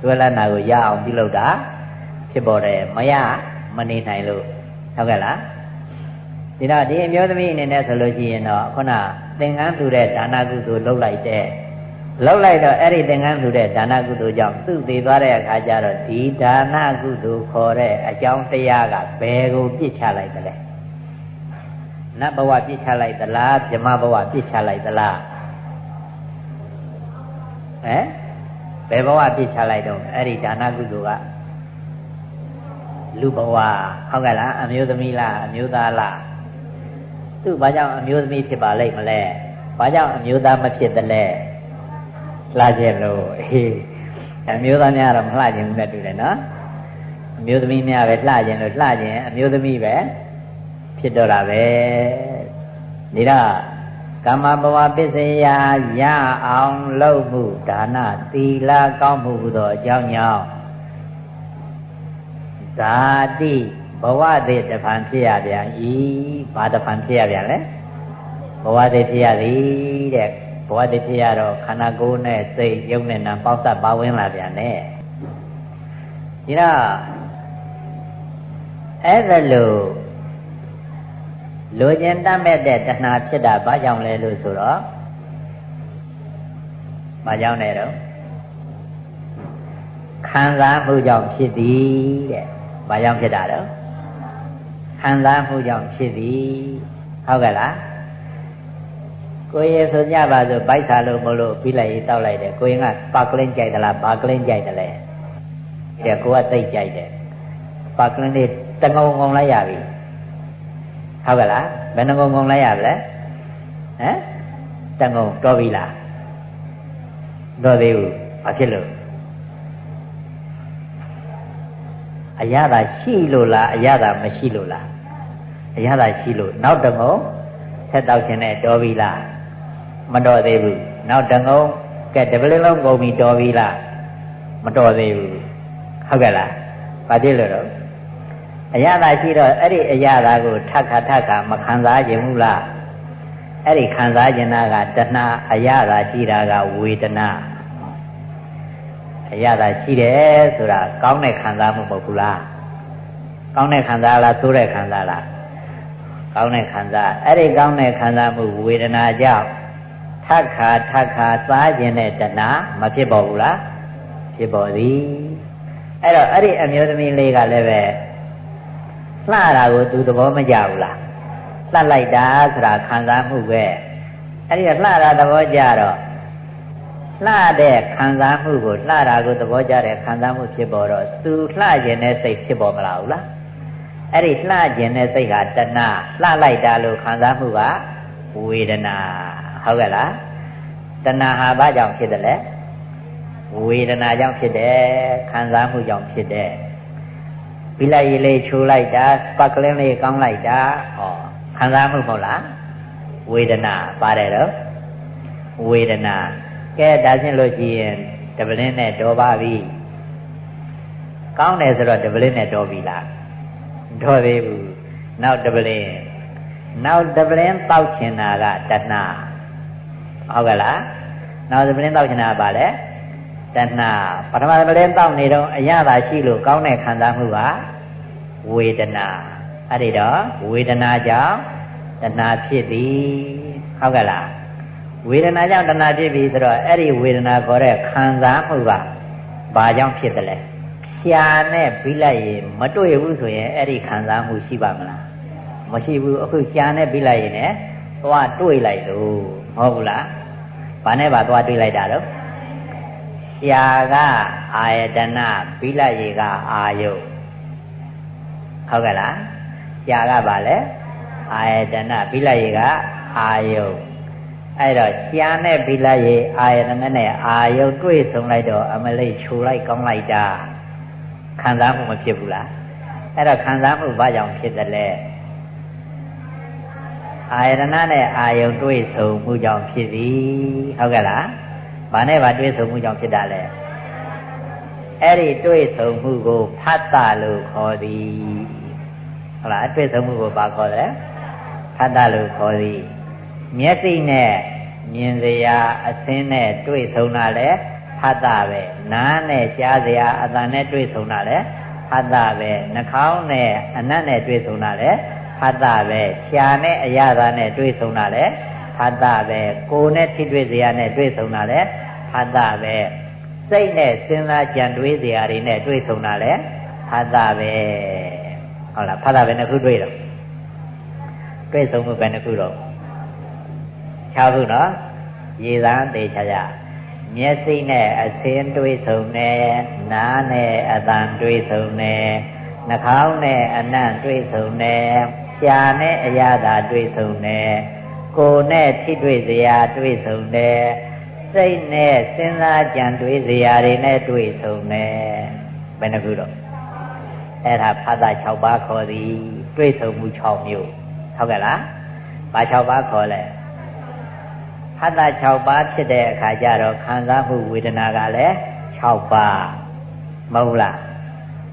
ဆွဲလန်းတာကိုရအောင်ပြုလုပ်တာဖြစ်ပေါ်တယ်မရမနေနိုင်လို့ဟုတ်ကဲ့လား ဒီတော့ဒီအမျိုးသမီးအနေနဲ့ဆိုလို့ရှိရင်တော့ခုနသင်္ကန်းထူတဲ့ဒါနကုသိုလ်လုပ်လိုက်တဲ့လုပ်လိုက်တော့အဲ့ဒီသင်္ကန်းထူတဲ့ဒါနကုသိုလ်ကြောင့်သူ့သေးသွားတဲ့အခါကျတော့ဒီဒါနကုသိုလ်ခေါ်တဲ့အကြောင်းတရားကဘယ်ကိုပြစ်ချလိုက်သလဲနတ်ဘဝပြစ်ချလိုက်သလားဗြဟ္မဘဝပြစ်ချလိုက်သလားဟမ်ဘယ်ဘဝပြစ်ချလိုက်တော့အဲ့ဒီဒါနကုသိုလ်ကလူဘဝဟုတ်ကဲ့လားအမျိုးသမီးလားအမျိုးသားလား သူဘာကြောင့်အမျိုးသမီးဖြစ်ပါလိမ့်မလဲဘာကြောင့်အမျိုးသားမဖြစ်သလဲလှကြလို့အေးအမျိုးသားများတော့မလှခြင်းဘူးနဲ့တူတယ်နော်အမျိုးသမီးများပဲလှခြင်းလို့လှခြင်းအမျိုးသမီးပဲဖြစ်တော့တာပဲဒီတော့ကာမဘဝပစ္စယရအောင်လုပ်မှုဒါနသီလကောင်းမှုဟူသောအကြောင်းကြောင့်ဇာတိ ဘဝသေးတဖန်ဖြစ်ရပြန်ဤဘာတဖန်ဖြစ်ရပြန်လဲဘဝသေးဖြစ်ရသည်တဲ့ဘဝသေးဖြစ်ရတော့ခန္ဓာကိုယ်နဲ့စိတ်ရုပ်နဲ့နာပေါက်သက်ပါဝင်လာပြန်တယ်ဒီတော့အဲ့ဒါလို့လိုချင်တတ်မဲ့တဲ့တဏှာဖြစ်တာဘာကြောင့်လဲလို့ဆိုတော့ဘာကြောင့်လဲတော့ခံစားမှုကြောင့်ဖြစ်သည်တဲ့ဘာကြောင့်ဖြစ်တာတော့ ခံစားမှုကြောင့်ဖြစ်သည်ဟုတ်ကဲ့လားကိုယ်ရဆိုကြပါစို့ဗိုက်စားလို့မလို့ပြီးလိုက်ရေးတောက်လိုက်တယ်ကိုရင်ကပါကလင်းကြိုက်သလားဘာကလင်းကြိုက်တယ်လဲတဲ့ကိုကသိကြိုက်တယ်ပါကလင်းလေးတငုံငုံလိုက်ရပြီဟုတ်ကဲ့လားဘယ်နှငုံငုံလိုက်ရပြီလဲဟမ်တငုံတော်ပြီလားတော်သေးဘူးဘာဖြစ်လို့ အရသာရှိလို့လားအရသာမရှိလို့လားအရသာရှိလို့နောက်တငုံဆက်တောက်ခြင်းနဲ့တော်ပြီလားမတော်သေးဘူးနောက်တငုံကဲတပလင်းလုံးကုန်ပြီတော်ပြီလားမတော်သေးဘူးဟုတ်ကဲ့လားဘာဖြစ်လို့တော့အရသာရှိတော့အဲ့ဒီအရသာကိုထပ်ခါထပ်ခါမခံစားခြင်းဘူးလားအဲ့ဒီခံစားခြင်းကတဏှာအရသာရှိတာကဝေဒနာ အရသာရှိတယ်ဆိုတာကောင်းတဲ့ခံစားမှုမဟုတ်ဘူးလားကောင်းတဲ့ခံစားလားဆိုးတဲ့ခံစားလားကောင်းတဲ့ခံစားအဲ့ဒီကောင်းတဲ့ခံစားမှုဝေဒနာကြောင့်ထပ်ခါထပ်ခါစားခြင်းတဲ့တဏှာမဖြစ်ပေါ်ဘူးလားဖြစ်ပေါ်သည်အဲ့တော့အဲ့ဒီအမျိုးသမီးလေးကလည်းပဲလှတာကိုသူသဘောမကျဘူးလားလှလိုက်တာဆိုတာခံစားမှုပဲအဲ့ဒီလှတာသဘောကျတော့ လှတဲ့ခံစားမှုကိုလှတာကိုသဘောကျတဲ့ခံစားမှုဖြစ်ပေါ်တော့သူလှခြင်းတဲ့စိတ်ဖြစ်ပေါ်မလာဘူးလားအဲ့ဒီလှခြင်းတဲ့စိတ်ကတဏှလှလိုက်တာလို့ခံစားမှုကဝေဒနာဟုတ်ကဲ့လားတဏှာဟာဘာကြောင့်ဖြစ်တယ်လဲဝေဒနာကြောင့်ဖြစ်တယ်ခံစားမှုကြောင့်ဖြစ်တယ်ပြလိုက်ရလေးချိုးလိုက်တာပတ်ကလင်းလေးကောင်းလိုက်တာဟောခံစားမှုမဟုတ်လားဝေဒနာပါတယ်တော့ဝေဒနာ ကဲဒါဖြင့်လို့ရှိရင်တပလင်းနဲ့တော်ပါပြီကောင်းတယ်ဆိုတော့တပလင်းနဲ့တော်ပြီလားတော်သေးဘူးနောက်တပလင်းနောက်တပလင်းတောက်ချင်တာကတဏှာဟုတ်ကဲ့လားနောက်သမင်းတောက်ချင်တာကဘာလဲတဏှာပထမသမင်းတောက်နေတော့အရသာရှိလို့ကောင်းတဲ့ခံစားမှုကဝေဒနာအဲ့ဒီတော့ဝေဒနာကြောင့်တဏှာဖြစ်သည်ဟုတ်ကဲ့လား ဝေဒနာကြောင့်တဏှာဖြစ်ပြီဆိုတော့အဲ့ဒီဝေဒနာခေါ်တဲ့ခံစားမှုကဘာကြောင့်ဖြစ်တယ်လဲရှာနဲ့ပြီးလိုက်ရင်မတွေ့ဘူးဆိုရင်အဲ့ဒီခံစားမှုရှိပါမလားမရှိဘူးအခုရှာနဲ့ပြီးလိုက်ရင်လည်းသွားတွေ့လိုက်လို့မဟုတ်ဘူးလားဘာနဲ့ပါသွားတွေ့လိုက်တာတော့ရှာကအာယတနာပြီးလိုက်ရေကအာယုဟုတ်ကဲ့လားရှာကဘာလဲအာယတနာပြီးလိုက်ရေကအာယု အဲ့တော့ရှားနဲ့ပြီးလိုက်ရေအာယတနာနဲ့အာယုတွေ့ဆုံလိုက်တော့အမလေးခြူလိုက်ကောင်းလိုက်တာခံစားမှုမဖြစ်ဘူးလားအဲ့တော့ခံစားမှုဘာကြောင့်ဖြစ်တယ်လဲအာယတနာနဲ့အာယုတွေ့ဆုံမှုကြောင့်ဖြစ်သည်ဟုတ်ကဲ့လားဘာနဲ့ဘာတွေ့ဆုံမှုကြောင့်ဖြစ်တာလဲအဲ့ဒီတွေ့ဆုံမှုကိုဖတ်တာလို့ခေါ်သည်ဟုတ်လားတွေ့ဆုံမှုကိုဘာခေါ်လဲဖတ်တာလို့ခေါ်သည် မျက်စိနဲ့မြင်စရာအသင်းနဲ့တွေ့ဆုံတာလဲဖတ်တာပဲနားနဲ့ရှားစရာအသံနဲ့တွေ့ဆုံတာလဲဖတ်တာပဲနှာခေါင်းနဲ့အနတ်နဲ့တွေ့ဆုံတာလဲဖတ်တာပဲရှားနဲ့အရသာနဲ့တွေ့ဆုံတာလဲဖတ်တာပဲကိုယ်နဲ့ထိတွေ့စရာနဲ့တွေ့ဆုံတာလဲဖတ်တာပဲစိတ်နဲ့စဉ်းစားကြံတွေးစရာတွေနဲ့တွေ့ဆုံတာလဲဖတ်တာပဲဟုတ်လားဖတ်တာပဲနှစ်ခုတွေ့တော့တွေ့ဆုံမှုပဲနှစ်ခုတော့ ၆ခုနော်ရေသန်းသေးချာချာမျက်စိနဲ့အစင်းတွေးဆုံနေနားနဲ့အသံတွေးဆုံနေနှာခေါင်းနဲ့အနံ့တွေးဆုံနေရှားနဲ့အရသာတွေးဆုံနေကိုယ်နဲ့ထိတွေ့စရာတွေးဆုံနေစိတ်နဲ့စဉ်းစားကြံတွေးစရာတွေနဲ့တွေးဆုံနေဘယ်နှခုတော့အဲ့ဒါဖသ6ပါးခေါ်သည်တွေးဆုံမှု6မျိုးဟုတ်ကဲ့လားဘာ6ပါးခေါ်လဲ ဖသ6ပါးဖြစ်တဲ့အခါကျတော့ခံစားမှုဝေဒနာကလည်း6ပါးမဟုတ်လား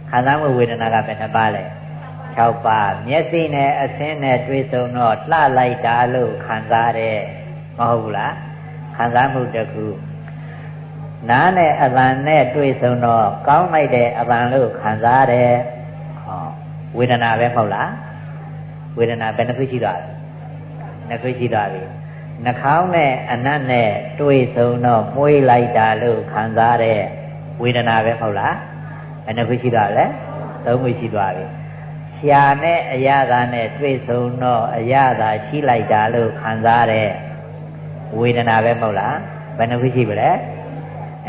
ခံစားမှုဝေဒနာကဘယ်နှပါးလဲ6ပါးမျက်စိနဲ့အဆင်းနဲ့တွေ့ဆုံတော့လှလိုက်တာလို့ခံစားတယ်မဟုတ်ဘူးလားခံစားမှုတစ်ခုနားနဲ့အသံနဲ့တွေ့ဆုံတော့ကောင်းလိုက်တဲ့အသံလို့ခံစားတယ်ဟောဝေဒနာပဲမဟုတ်လားဝေဒနာဘယ်နှခုရှိသွားလဲနှစ်ခုရှိသွားပြီ နှာခေါင်းနဲ့အနတ်နဲ့တွေ့ဆုံတော့မွေးလိုက်တာလို့ခံစားတဲ့ဝေဒနာပဲမဟုတ်လားဘယ်နှခုရှိသွားလဲသုံးခုရှိသွားပြီရှာနဲ့အရသာနဲ့တွေ့ဆုံတော့အရသာရှိလိုက်တာလို့ခံစားတဲ့ဝေဒနာပဲမဟုတ်လားဘယ်နှခုရှိပါလဲ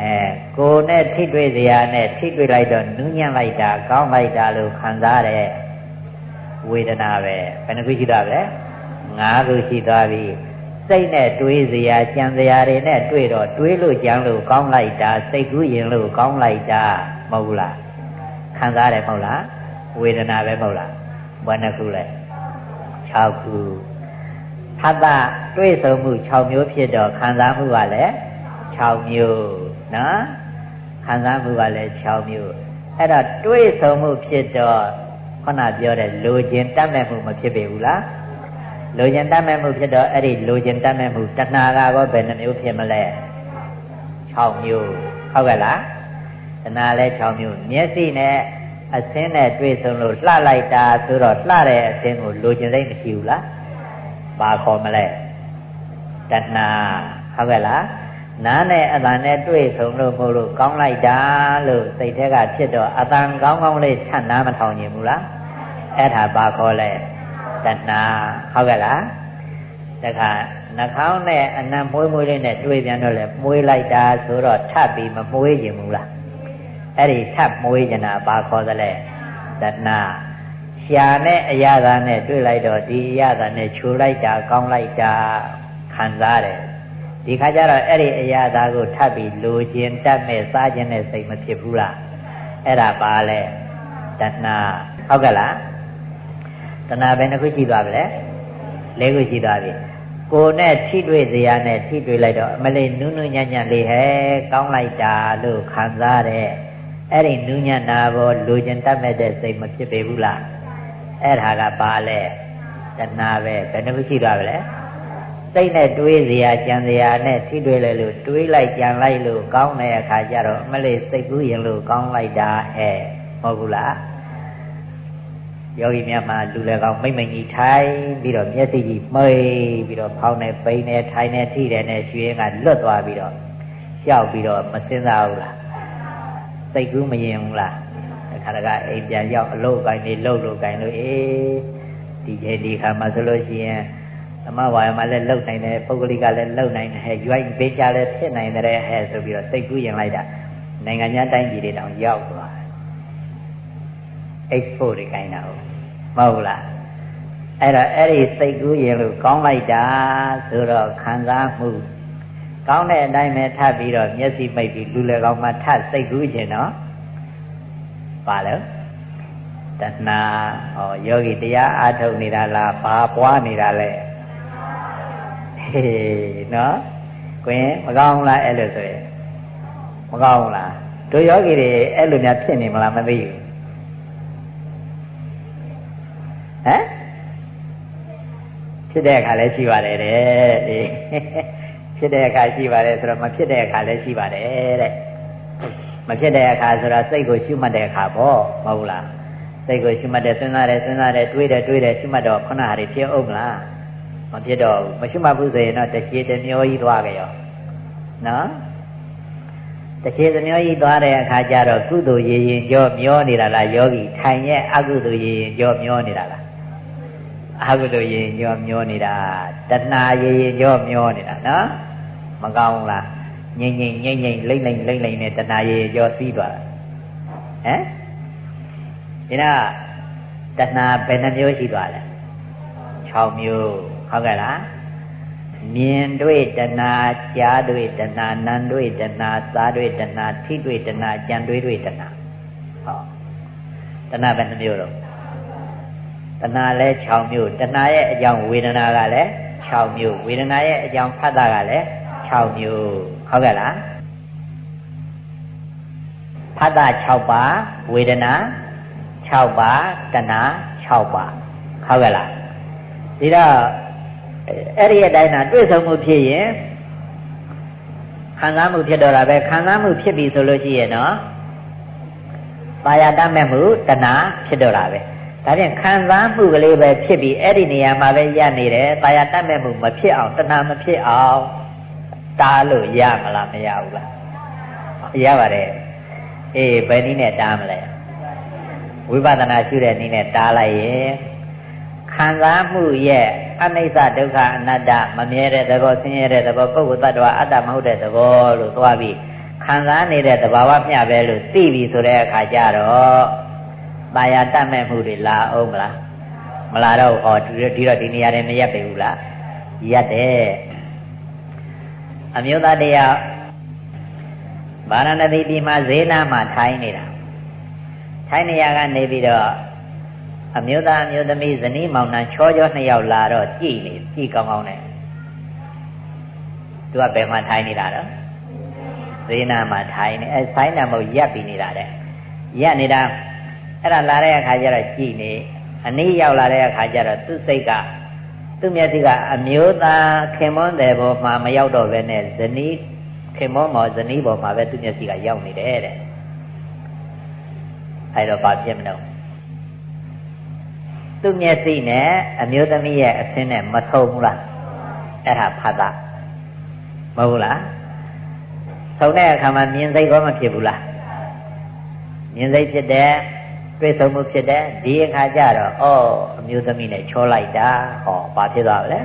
အဲကိုယ်နဲ့ထိတွေ့စရာနဲ့ထိတွေ့လိုက်တော့နူးညံ့လိုက်တာကောင်းလိုက်တာလို့ခံစားတဲ့ဝေဒနာပဲဘယ်နှခုရှိတာလဲငါးခုရှိသွားပြီ စိတ်နဲ့တွေးစရာကြံစရာတွေနဲ့တွေ့တော့တွေးလို့ကြံလို့ကောင်းလိုက်တာစိတ်ကူးရင်လို့ကောင်းလိုက်တာမဟုတ်လားခံစားတယ်မဟုတ်လားဝေဒနာပဲမဟုတ်လားဘယ်နှခုလဲ6ခုဟတ္တတွေးဆုံမှု6မျိုးဖြစ်တော့ခံစားမှုကလည်း6မျိုးနော်ခံစားမှုကလည်း6မျိုးအဲ့တော့တွေးဆုံမှုဖြစ်တော့ခုနပြောတဲ့လိုခြင်းတတ်မဲ့မှုမဖြစ်ပေဘူးလား လိုချင်တတ်မဲ့မှုဖြစ်တော့အဲ့ဒီလိုချင်တတ်မဲ့မှုတဏှာကတော့ဘယ်နှမျိုးဖြစ်မလဲ6မျိုးဟုတ်ကဲ့လားတဏှာလဲ6မျိုးမျက်စိနဲ့အစင်းနဲ့တွေ့ဆုံလို့လှလိုက်တာဆိုတော့လှတဲ့အစင်းကိုလိုချင်စိတ်မရှိဘူးလားဘာခေါ်မလဲတဏှာဟုတ်ကဲ့လားနားနဲ့အတန်နဲ့တွေ့ဆုံလို့မို့လို့ကောင်းလိုက်တာလို့စိတ်ထဲကဖြစ်တော့အတန်ကောင်းကောင်းလေးထပ်နားမထောင်ရင်ဘူးလားအဲ့ဒါဘာခေါ်လဲ တဏှာဟုတ်ကဲ့လားတခါနှာခေါင်းနဲ့အနံမွေးမွေးလေးနဲ့တွေ့ပြန်တော့လေမွေးလိုက်တာဆိုတော့ထပ်ပြီးမမွေးရင်ဘူးလားအဲ့ဒီထပ်မွေးကြတာဘာခေါ်သလဲတဏှာရှာနဲ့အရသာနဲ့တွေ့လိုက်တော့ဒီအရသာနဲ့ခြူလိုက်တာကောင်းလိုက်တာခံစားတယ်ဒီခါကျတော့အဲ့ဒီအရာသာကိုထပ်ပြီးလိုခြင်းတတ်မဲ့စားခြင်းနဲ့စိတ်မဖြစ်ဘူးလားအဲ့ဒါပါလဲတဏှာဟုတ်ကဲ့လား တဏှာပဲနှစ်ခုရှိသွားပြီလေလေးခုရှိသွားပြီကိုယ်နဲ့ထိတွေ့စရာနဲ့ထိတွေ့လိုက်တော့အမလေးနုနုညံ့ညံ့လေးဟဲကောင်းလိုက်တာလို့ခံစားတဲ့အဲ့ဒီနုညံ့တာဘောလိုချင်တတ်မဲ့တဲ့စိတ်မဖြစ်ပေဘူးလားအဲ့ဒါကပါလဲတဏှာပဲဘယ်နှခုရှိသွားပြီလဲစိတ်နဲ့တွေးစရာကြံစရာနဲ့ထိတွေ့လိုက်လို့တွေးလိုက်ကြံလိုက်လို့ကောင်းတဲ့အခါကျတော့အမလေးစိတ်ကူးရင်လို့ကောင်းလိုက်တာဟဲ့မဟုတ်ဘူးလား ယောဂီများမှာလူလည်းကောင်းမိမ့်မိန်ကြီးထိုင်ပြီးတော့မျက်စိကြီးမှိတ်ပြီးတော့ဖောင်းနေပိန်နေထိုင်နေထိတယ်နဲ့ရွှေကလွတ်သွားပြီးတော့ရှောက်ပြီးတော့မစင်းစားဘူးလားစိတ်ကူးမရင်ဘူးလားအခါတကအိမ်ပြန်ရောက်အလုပ်ကိုင်းနေလှုပ်လို့ကိုင်းလို့အေးဒီချိန်ဒီခါမှဆိုလို့ရှိရင်သမဝါယမလည်းလှုပ်နိုင်တယ်ပုဂ္ဂလိကလည်းလှုပ်နိုင်တယ်ဟဲ့ရွိုင်းပေးချလည်းဖြစ်နိုင်တယ်ဟဲ့ဆိုပြီးတော့စိတ်ကူးရင်လိုက်တာနိုင်ငံခြားတိုင်းပြည်တွေတောင်ရောက်သွားတယ် export တွေခိုင်းတာဟုတ်မဟုတ်လားအဲ့တော့အဲ့ဒီစိတ်ကူးရင်လို့ကောင်းလိုက်တာဆိုတော့ခံစားမှုကောင်းတဲ့အတိုင်းပဲထပ်ပြီးတော့မျက်စိမိတ်ပြီးလူလည်းကောင်းမှထပ်စိတ်ကူးခြင်းနော်ပါလို့တဏှာဟောယောဂီတရားအားထုတ်နေတာလားဘာပွားနေတာလဲဟေးနော်ကိုရင်မကောင်းလားအဲ့လိုဆိုရင်မကောင်းလားတို့ယောဂီတွေအဲ့လိုများဖြစ်နေမလားမသိဘူးဟမ် ဖြစ်တဲ့အခါလည်းရှိပါတယ်တဲ့အေးဖြစ်တဲ့အခါရှိပါတယ်ဆိုတော့မဖြစ်တဲ့အခါလည်းရှိပါတယ်တဲ့မဖြစ်တဲ့အခါဆိုတော့စိတ်ကိုရှုမှတ်တဲ့အခါပေါ့မဟုတ်လားစိတ်ကိုရှုမှတ်တယ်စဉ်းစားတယ်စဉ်းစားတယ်တွေးတယ်တွေးတယ်ရှုမှတ်တော့ခုနဟာတွေဖြစ်အောင်မလားမဖြစ်တော့ဘူးမရှုမှတ်ဘူးဆိုရင်တော့တချေတမျောကြီးသွားကြရောနော်တချေတမျောကြီးသွားတဲ့အခါကျတော့ကုသိုလ်ရည်ရင်ကြောမျောနေတာလားယောဂီထိုင်ရဲ့အကုသိုလ်ရည်ရင်ကြောမျောနေတာလား အကုသိုလ်ရည်ရင်ကြောမျောနေတာတဏှာရည်ရင်ကြောမျောနေတာနော်မကောင်းလားငိမ့်ငိမ့်ငိမ့်ငိမ့်လိမ့်လိမ့်လိမ့်လိမ့်နဲ့တဏှာရည်ရင်ကြောစီးသွားတာဟမ်ဒီတော့တဏှာဘယ်နှမျိုးရှိသွားလဲ6မျိုးဟုတ်ကဲ့လားမြင်တွေ့တဏှာကြားတွေ့တဏှာနံတွေ့တဏှာစားတွေ့တဏှာထိတွေ့တဏှာကြံတွေ့တွေ့တဏှာဟောတဏှာဘယ်နှမျိုးတော့ တဏှာလဲ6မျိုးတဏှာရဲ့အကြောင်းဝေဒနာကလည်း6မျိုးဝေဒနာရဲ့အကြောင်းဖတ်တာကလည်း6မျိုးဟုတ်ကဲ့လားဖတ်တာ6ပါးဝေဒနာ6ပါးတဏှာ6ပါးဟုတ်ကဲ့လားဒီတော့အဲ့ဒီအတိုင်းသာတွေ့ဆုံမှုဖြစ်ရင်ခံစားမှုဖြစ်တော့တာပဲခံစားမှုဖြစ်ပြီဆိုလို့ရှိရင်တော့ပါရတတ်မဲ့မှုတဏှာဖြစ်တော့တာပဲ ဒါဖြင့်ခံစားမှုကလေးပဲဖြစ်ပြီးအဲ့ဒီနေရာမှာပဲရနေတယ်ပါရတတ်မဲ့မှုမဖြစ်အောင်တဏှာမဖြစ်အောင်တားလို့ရမလားမရဘူးလားရပါတယ်အေးဘယ်နည်းနဲ့တားမလဲဝိပဿနာရှုတဲ့နည်းနဲ့တားလိုက်ရင်ခံစားမှုရဲ့အနိစ္စဒုက္ခအနတ္ตမမြဲတဲ့သဘောဆင်းရဲတဲ့သဘောပုဂ္ဂိုလ်တ attva အတ္တမဟုတ်တဲ့သဘောလို့သွားပြီးခံစားနေတဲ့သဘာဝမျှပဲလို့သိပြီဆိုတဲ့အခါကျတော့ ตายာတတ်မဲ့မှုတွေလာအောင်မလားမလာတော့ဟောဒီတော့ဒီနေရာတွေမရက်ပြီဘူးလားရက်တယ်အမျိုးသားတရားဗာရဏသီပြည်မှာဈေးနာမှာထိုင်းနေတာထိုင်းနေရာကနေပြီးတော့အမျိုးသားအမျိုးသမီးဇနီးမောင်နှံချောချောနှစ်ယောက်လာတော့ကြည်နေကြည်ကောင်းကောင်းနဲ့သူကဘယ်မှာထိုင်နေတာတော့ဇေနာမှာထိုင်နေအဲဆိုင်နာမဟုတ်ရက်ပြီးနေတာတဲ့ရက်နေတာ အဲ့ဒါလာတဲ့အခါကျတော့ကြည်နေအနည်းရောက်လာတဲ့အခါကျတော့သူ့စိတ်ကသူ့မျက်စိကအမျိုးသားခင်မွန်းတယ်ဘောမှာမရောက်တော့ဘဲနဲ့ဇနီးခင်မွန်းမောဇနီးဘောမှာပဲသူ့မျက်စိကရောက်နေတယ်တဲ့အဲ့တော့ဘာဖြစ်မလို့သူ့မျက်စိနဲ့အမျိုးသမီးရဲ့အဆင်းနဲ့မထုံဘူးလားအဲ့ဒါဖတ်တာမဟုတ်လားထုံတဲ့အခါမှာမြင်စိတ်ကောမဖြစ်ဘူးလားမြင်စိတ်ဖြစ်တယ် တွေ့ဆုံမှုဖြစ်တယ်ဒီအခါကျတော့ဩအမျိုးသမီးနဲ့ချောလိုက်တာဟောဘာဖြစ်သွားလဲ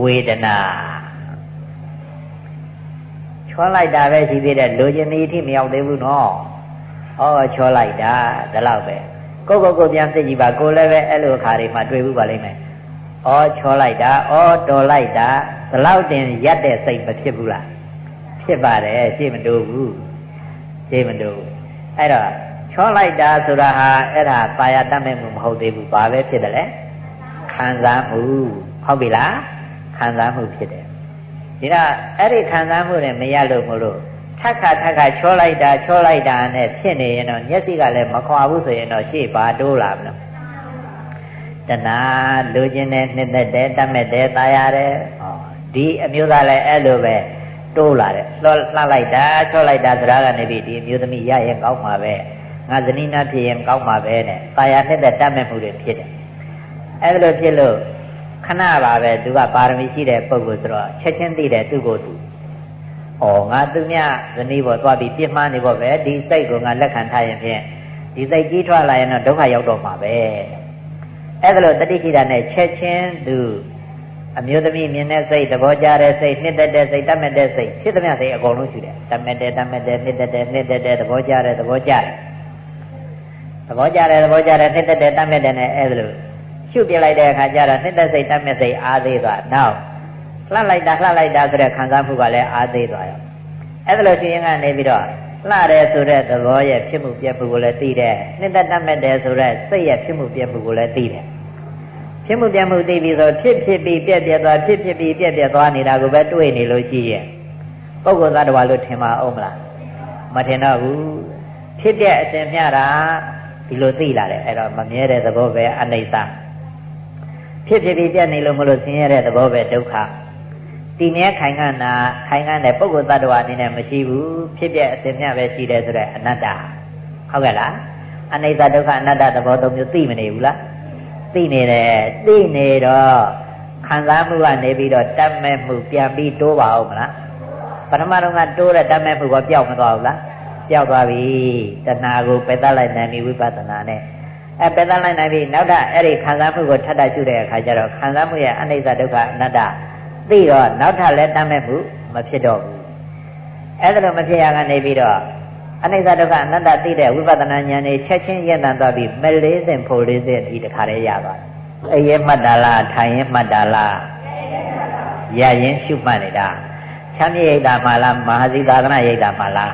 ဝေဒနာချောလိုက်တာပဲရှိသေးတယ်လိုချင်နေအထိမရောက်သေးဘူးနော်ဩချောလိုက်တာဒါတော့ပဲကိုကိုကိုပြန်သိကြည့်ပါကိုလည်းပဲအဲ့လိုအခါတွေမှာတွေ့ဘူးပါလိမ့်မယ်။ဩချောလိုက်တာဩတော်လိုက်တာဘလောက်တင်ရက်တဲ့စိတ်မဖြစ်ဘူးလား။ဖြစ်ပါတယ်ရှေ့မတိုးဘူး။ရှေ့မတိုး။အဲ့တော့ ချောလိုက်တာဆိုတာဟာအဲ့ဒါပါရတတ်မဲ့မှုမဟုတ်သေးဘူး။ဘာပဲဖြစ်တယ်လဲ။ခံစားမှုဟုတ်ပြီလား။ခံစားမှုဖြစ်တယ်။ဒါအဲ့ဒီခံစားမှုနဲ့မရလို့မလို့ထက်ခါထက်ခါချောလိုက်တာချောလိုက်တာနဲ့ဖြစ်နေရင်တော့မျက်စိကလည်းမခွာဘူးဆိုရင်တော့ရှေ့ပါတိုးလာမလို့တ တဏှာလိုချင်တဲ့နှစ်သက်တဲ့တတ်မဲ့တဲ့ตายရတယ်ဟောဒီအမျိုးသားလည်းအဲ့လိုပဲတိုးလာတယ်လှလှလိုက်တာချော့လိုက်တာသရာကနေပြီးဒီအမျိုးသမီးရရင်ကောင်းမှာပဲ ငါဇနီးနာဖြစ်ရင်ကောင်းပါပဲနဲ့။ပါရနဲ့တဲ့တတ်မဲ့မှုတွေဖြစ်တယ်။အဲ့လိုဖြစ်လို့ခဏပါပဲသူကပါရမီရှိတဲ့ပုဂ္ဂိုလ်ဆိုတော့ချက်ချင်းသိတယ်သူ့ကိုယ်သူ။အော်ငါသူမြဇနီးပေါ်သွားပြီးပြင်းမှန်းနေပေါ့ပဲဒီစိတ်ကငါလက်ခံထားရင်ဖြင့်ဒီစိတ်ကြီးထွားလာရင်တော့ဒုက္ခရောက်တော့မှာပဲ။အဲ့ဒါလို့တတိရှိတာနဲ့ချက်ချင်းသူအမျိုးသမီးမြင်တဲ့စိတ်သဘောကျတဲ့စိတ်နှစ်သက်တဲ့စိတ်တတ်မဲ့တဲ့စိတ်ဖြစ်သမျှစိတ်အကုန်လုံးရှိတယ်။တတ်မဲ့တဲ့တတ်မဲ့တဲ့နှစ်သက်တဲ့နှစ်သက်တဲ့သဘောကျတဲ့သဘောကျတယ်။ သဘောကျတဲ့သဘောကျတဲ့နှစ်သက်တဲ့တတ်မဲ့တဲ့နဲ့အဲ့ဒါလို့ရှုပြလိုက်တဲ့အခါကျတော့နှစ်သက်စိတ်တတ်မဲ့စိတ်အားသေးသွားနောက်လှလိုက်တာလှလိုက်တာဆိုတဲ့ခံစားမှုကလည်းအားသေးသွားရောအဲ့ဒါလို့ရှိရင်ကနေပြီးတော့လှတယ်ဆိုတဲ့သဘောရဲ့ဖြစ်မှုပြက်မှုကိုလည်းသိတယ်နှစ်သက်တတ်မဲ့တယ်ဆိုတဲ့စိတ်ရဲ့ဖြစ်မှုပြက်မှုကိုလည်းသိတယ်ဖြစ်မှုပြက်မှုသိပြီဆိုဖြစ်ဖြစ်ပြီးပြက်ပြက်သွားဖြစ်ဖြစ်ပြီးပြက်ပြက်သွားနေတာကိုပဲတွေ့နေလို့ရှိရင်ပုဂ္ဂိုလ်သတ္တဝါလို့ထင်ပါအောင်မလားမထင်တော့ဘူးဖြစ်တဲ့အစဉ်မျှတာ ဒီလိုသိလာတယ်အဲ့တော့မမြဲတဲ့သဘောပဲအနိစ္စဖြစ်ဖြစ်ပြီးပြက်နေလို့မလို့ဆင်းရဲတဲ့သဘောပဲဒုက္ခတည်မြဲခိုင်ခံ့တာခိုင်ခံ့တဲ့ပုဂ္ဂိုလ်သတ္တဝါအနေနဲ့မရှိဘူးဖြစ်ပြအစဉ်မျှပဲရှိတယ်ဆိုတဲ့အနတ္တဟုတ်ကဲ့လားအနိစ္စဒုက္ခအနတ္တသဘောသုံးမျိုးသိမနေဘူးလားသိနေတယ်သိနေတော့ခံစားမှုကနေပြီးတော့တတ်မဲ့မှုပြန်ပြီးတိုးပါအောင်မလားပထမတော့ကတိုးတဲ့တတ်မဲ့မှုကပျောက်မသွားဘူးလား ပျောက်သွားပြီတဏှာကိုပယ်တတ်လိုက်နိုင်ပြီဝိပဿနာနဲ့အဲပယ်တတ်လိုက်နိုင်ပြီနောက်ထပ်အဲ့ဒီခံစားမှုကိုထပ်ထပ်ရှုတဲ့အခါကျတော့ခံစားမှုရဲ့အနိစ္စဒုက္ခအနတ္တသိတော့နောက်ထပ်လည်းတတ်မဲ့မှုမဖြစ်တော့ဘူးအဲ့ဒါလိုမဖြစ်ရကနေပြီးတော့အနိစ္စဒုက္ခအနတ္တသိတဲ့ဝိပဿနာဉာဏ်နဲ့ချက်ချင်းရင့်တန်သွားပြီးမလေးစင်ဖို့လေးစင်ဒီတခါတည်းရသွားတယ်။အေးရမှတ်တာလားထိုင်ရင်မှတ်တာလားရရင်ရှုမှတ်နေတာချမ်းမြေရိတ်တာမှလားမဟာစီသာသနာရိတ်တာမှလား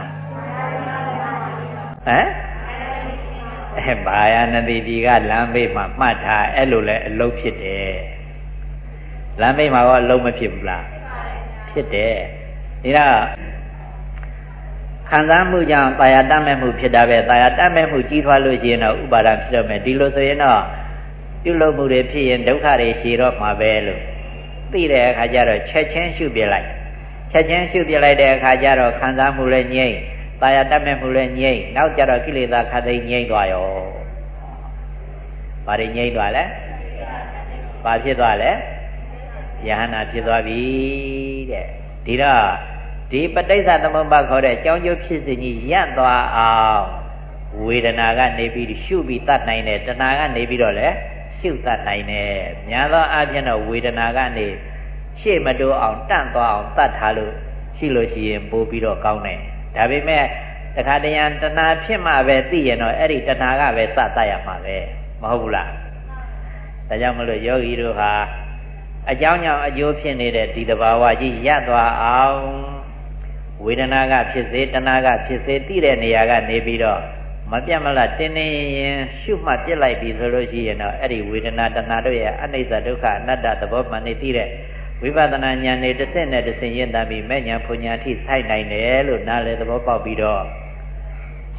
ဟမ်အဲဘာယာနတိဒီကလမ်းဘေးမှာမှတ်ထားအဲ့လိုလဲအလုပ်ဖြစ်တယ်လမ်းဘေးမှာရောအလုံးမဖြစ်ဘူးလားဖြစ်တယ်ဒါခံစားမှုကြောင့်တာယာတတ်မဲ့မှုဖြစ်တာပဲတာယာတတ်မဲ့မှုကြီးထွားလို့ရှိရင်တော့ဥပါဒံဖြစ်တော့မယ်ဒီလိုဆိုရင်တော့ပြုလုပ်မှုတွေဖြစ်ရင်ဒုက္ခတွေရှိတော့မှာပဲလို့သိတဲ့အခါကျတော့ချက်ချင်းရှုပြလိုက်ချက်ချင်းရှုပြလိုက်တဲ့အခါကျတော့ခံစားမှုလည်းငြိမ့် တာယာတတ်မဲ့မှုလည်းငြိမ့်နောက်ကျတော့ကိလေသာခတ်သိမ်းငြိမ့်သွားရောဘာတွေငြိမ့်သွားလဲဘာဖြစ်သွားလဲယဟနာဖြစ်သွားပြီတဲ့ဒီတော့ဒီပဋိစ္စသမုပ္ပါခေါ်တဲ့အကြောင်းကျိုးဖြစ်စဉ်ကြီးရပ်သွားအောင်ဝေဒနာကနေပြီးရှုပြီးတတ်နိုင်တယ်တဏှာကနေပြီးတော့လည်းရှုတတ်နိုင်တယ်များသောအားဖြင့်တော့ဝေဒနာကနေရှေ့မတိုးအောင်တန့်သွားအောင်တတ်ထားလို့ရှိလို့ရှိရင်ပို့ပြီးတော့ကောင်းတယ် ဒါပေမဲ့တခါတရံတဏှာဖြစ်မှပဲသိရင်တော့အဲ့ဒီတဏှာကပဲစတတ်ရမှာပဲမဟုတ်ဘူးလားဒါကြောင့်မလို့ယောဂီတို့ဟာအကြောင်းကြောင့်အကျိုးဖြစ်နေတဲ့ဒီသဘာဝကြီးရပ်သွားအောင်ဝေဒနာကဖြစ်စေတဏှာကဖြစ်စေသိတဲ့နေရာကနေပြီးတော့မပြတ်မလားတင်းနေရင်ရှုမှတ်ပြစ်လိုက်ပြီဆိုလို့ရှိရင်တော့အဲ့ဒီဝေဒနာတဏှာတို့ရဲ့အနိစ္စဒုက္ခအနတ္တသဘောမှန်နေသိတဲ့ ဝိပဿနာဉာဏ်နဲ့တစ်ဆင့်နဲ့တစ်ဆင့်ရင့်တမ်းပြီးမဲ့ဉာဏ်ပူညာထိစိုက်နိုင်တယ်လို့နားလည်သဘောပေါက်ပြီးတော့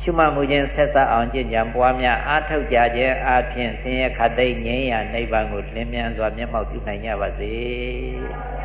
ရှုမှတ်မှုချင်းဆက်ဆက်အောင်ကြင်ကြံပွားများအားထုတ်ကြခြင်းအပြင်ဆင်းရဲခတ်သိမ်းငြိမ်းရာနိဗ္ဗာန်ကိုလင်းမြန်စွာမျက်မှောက်ပြုနိုင်ကြပါစေ။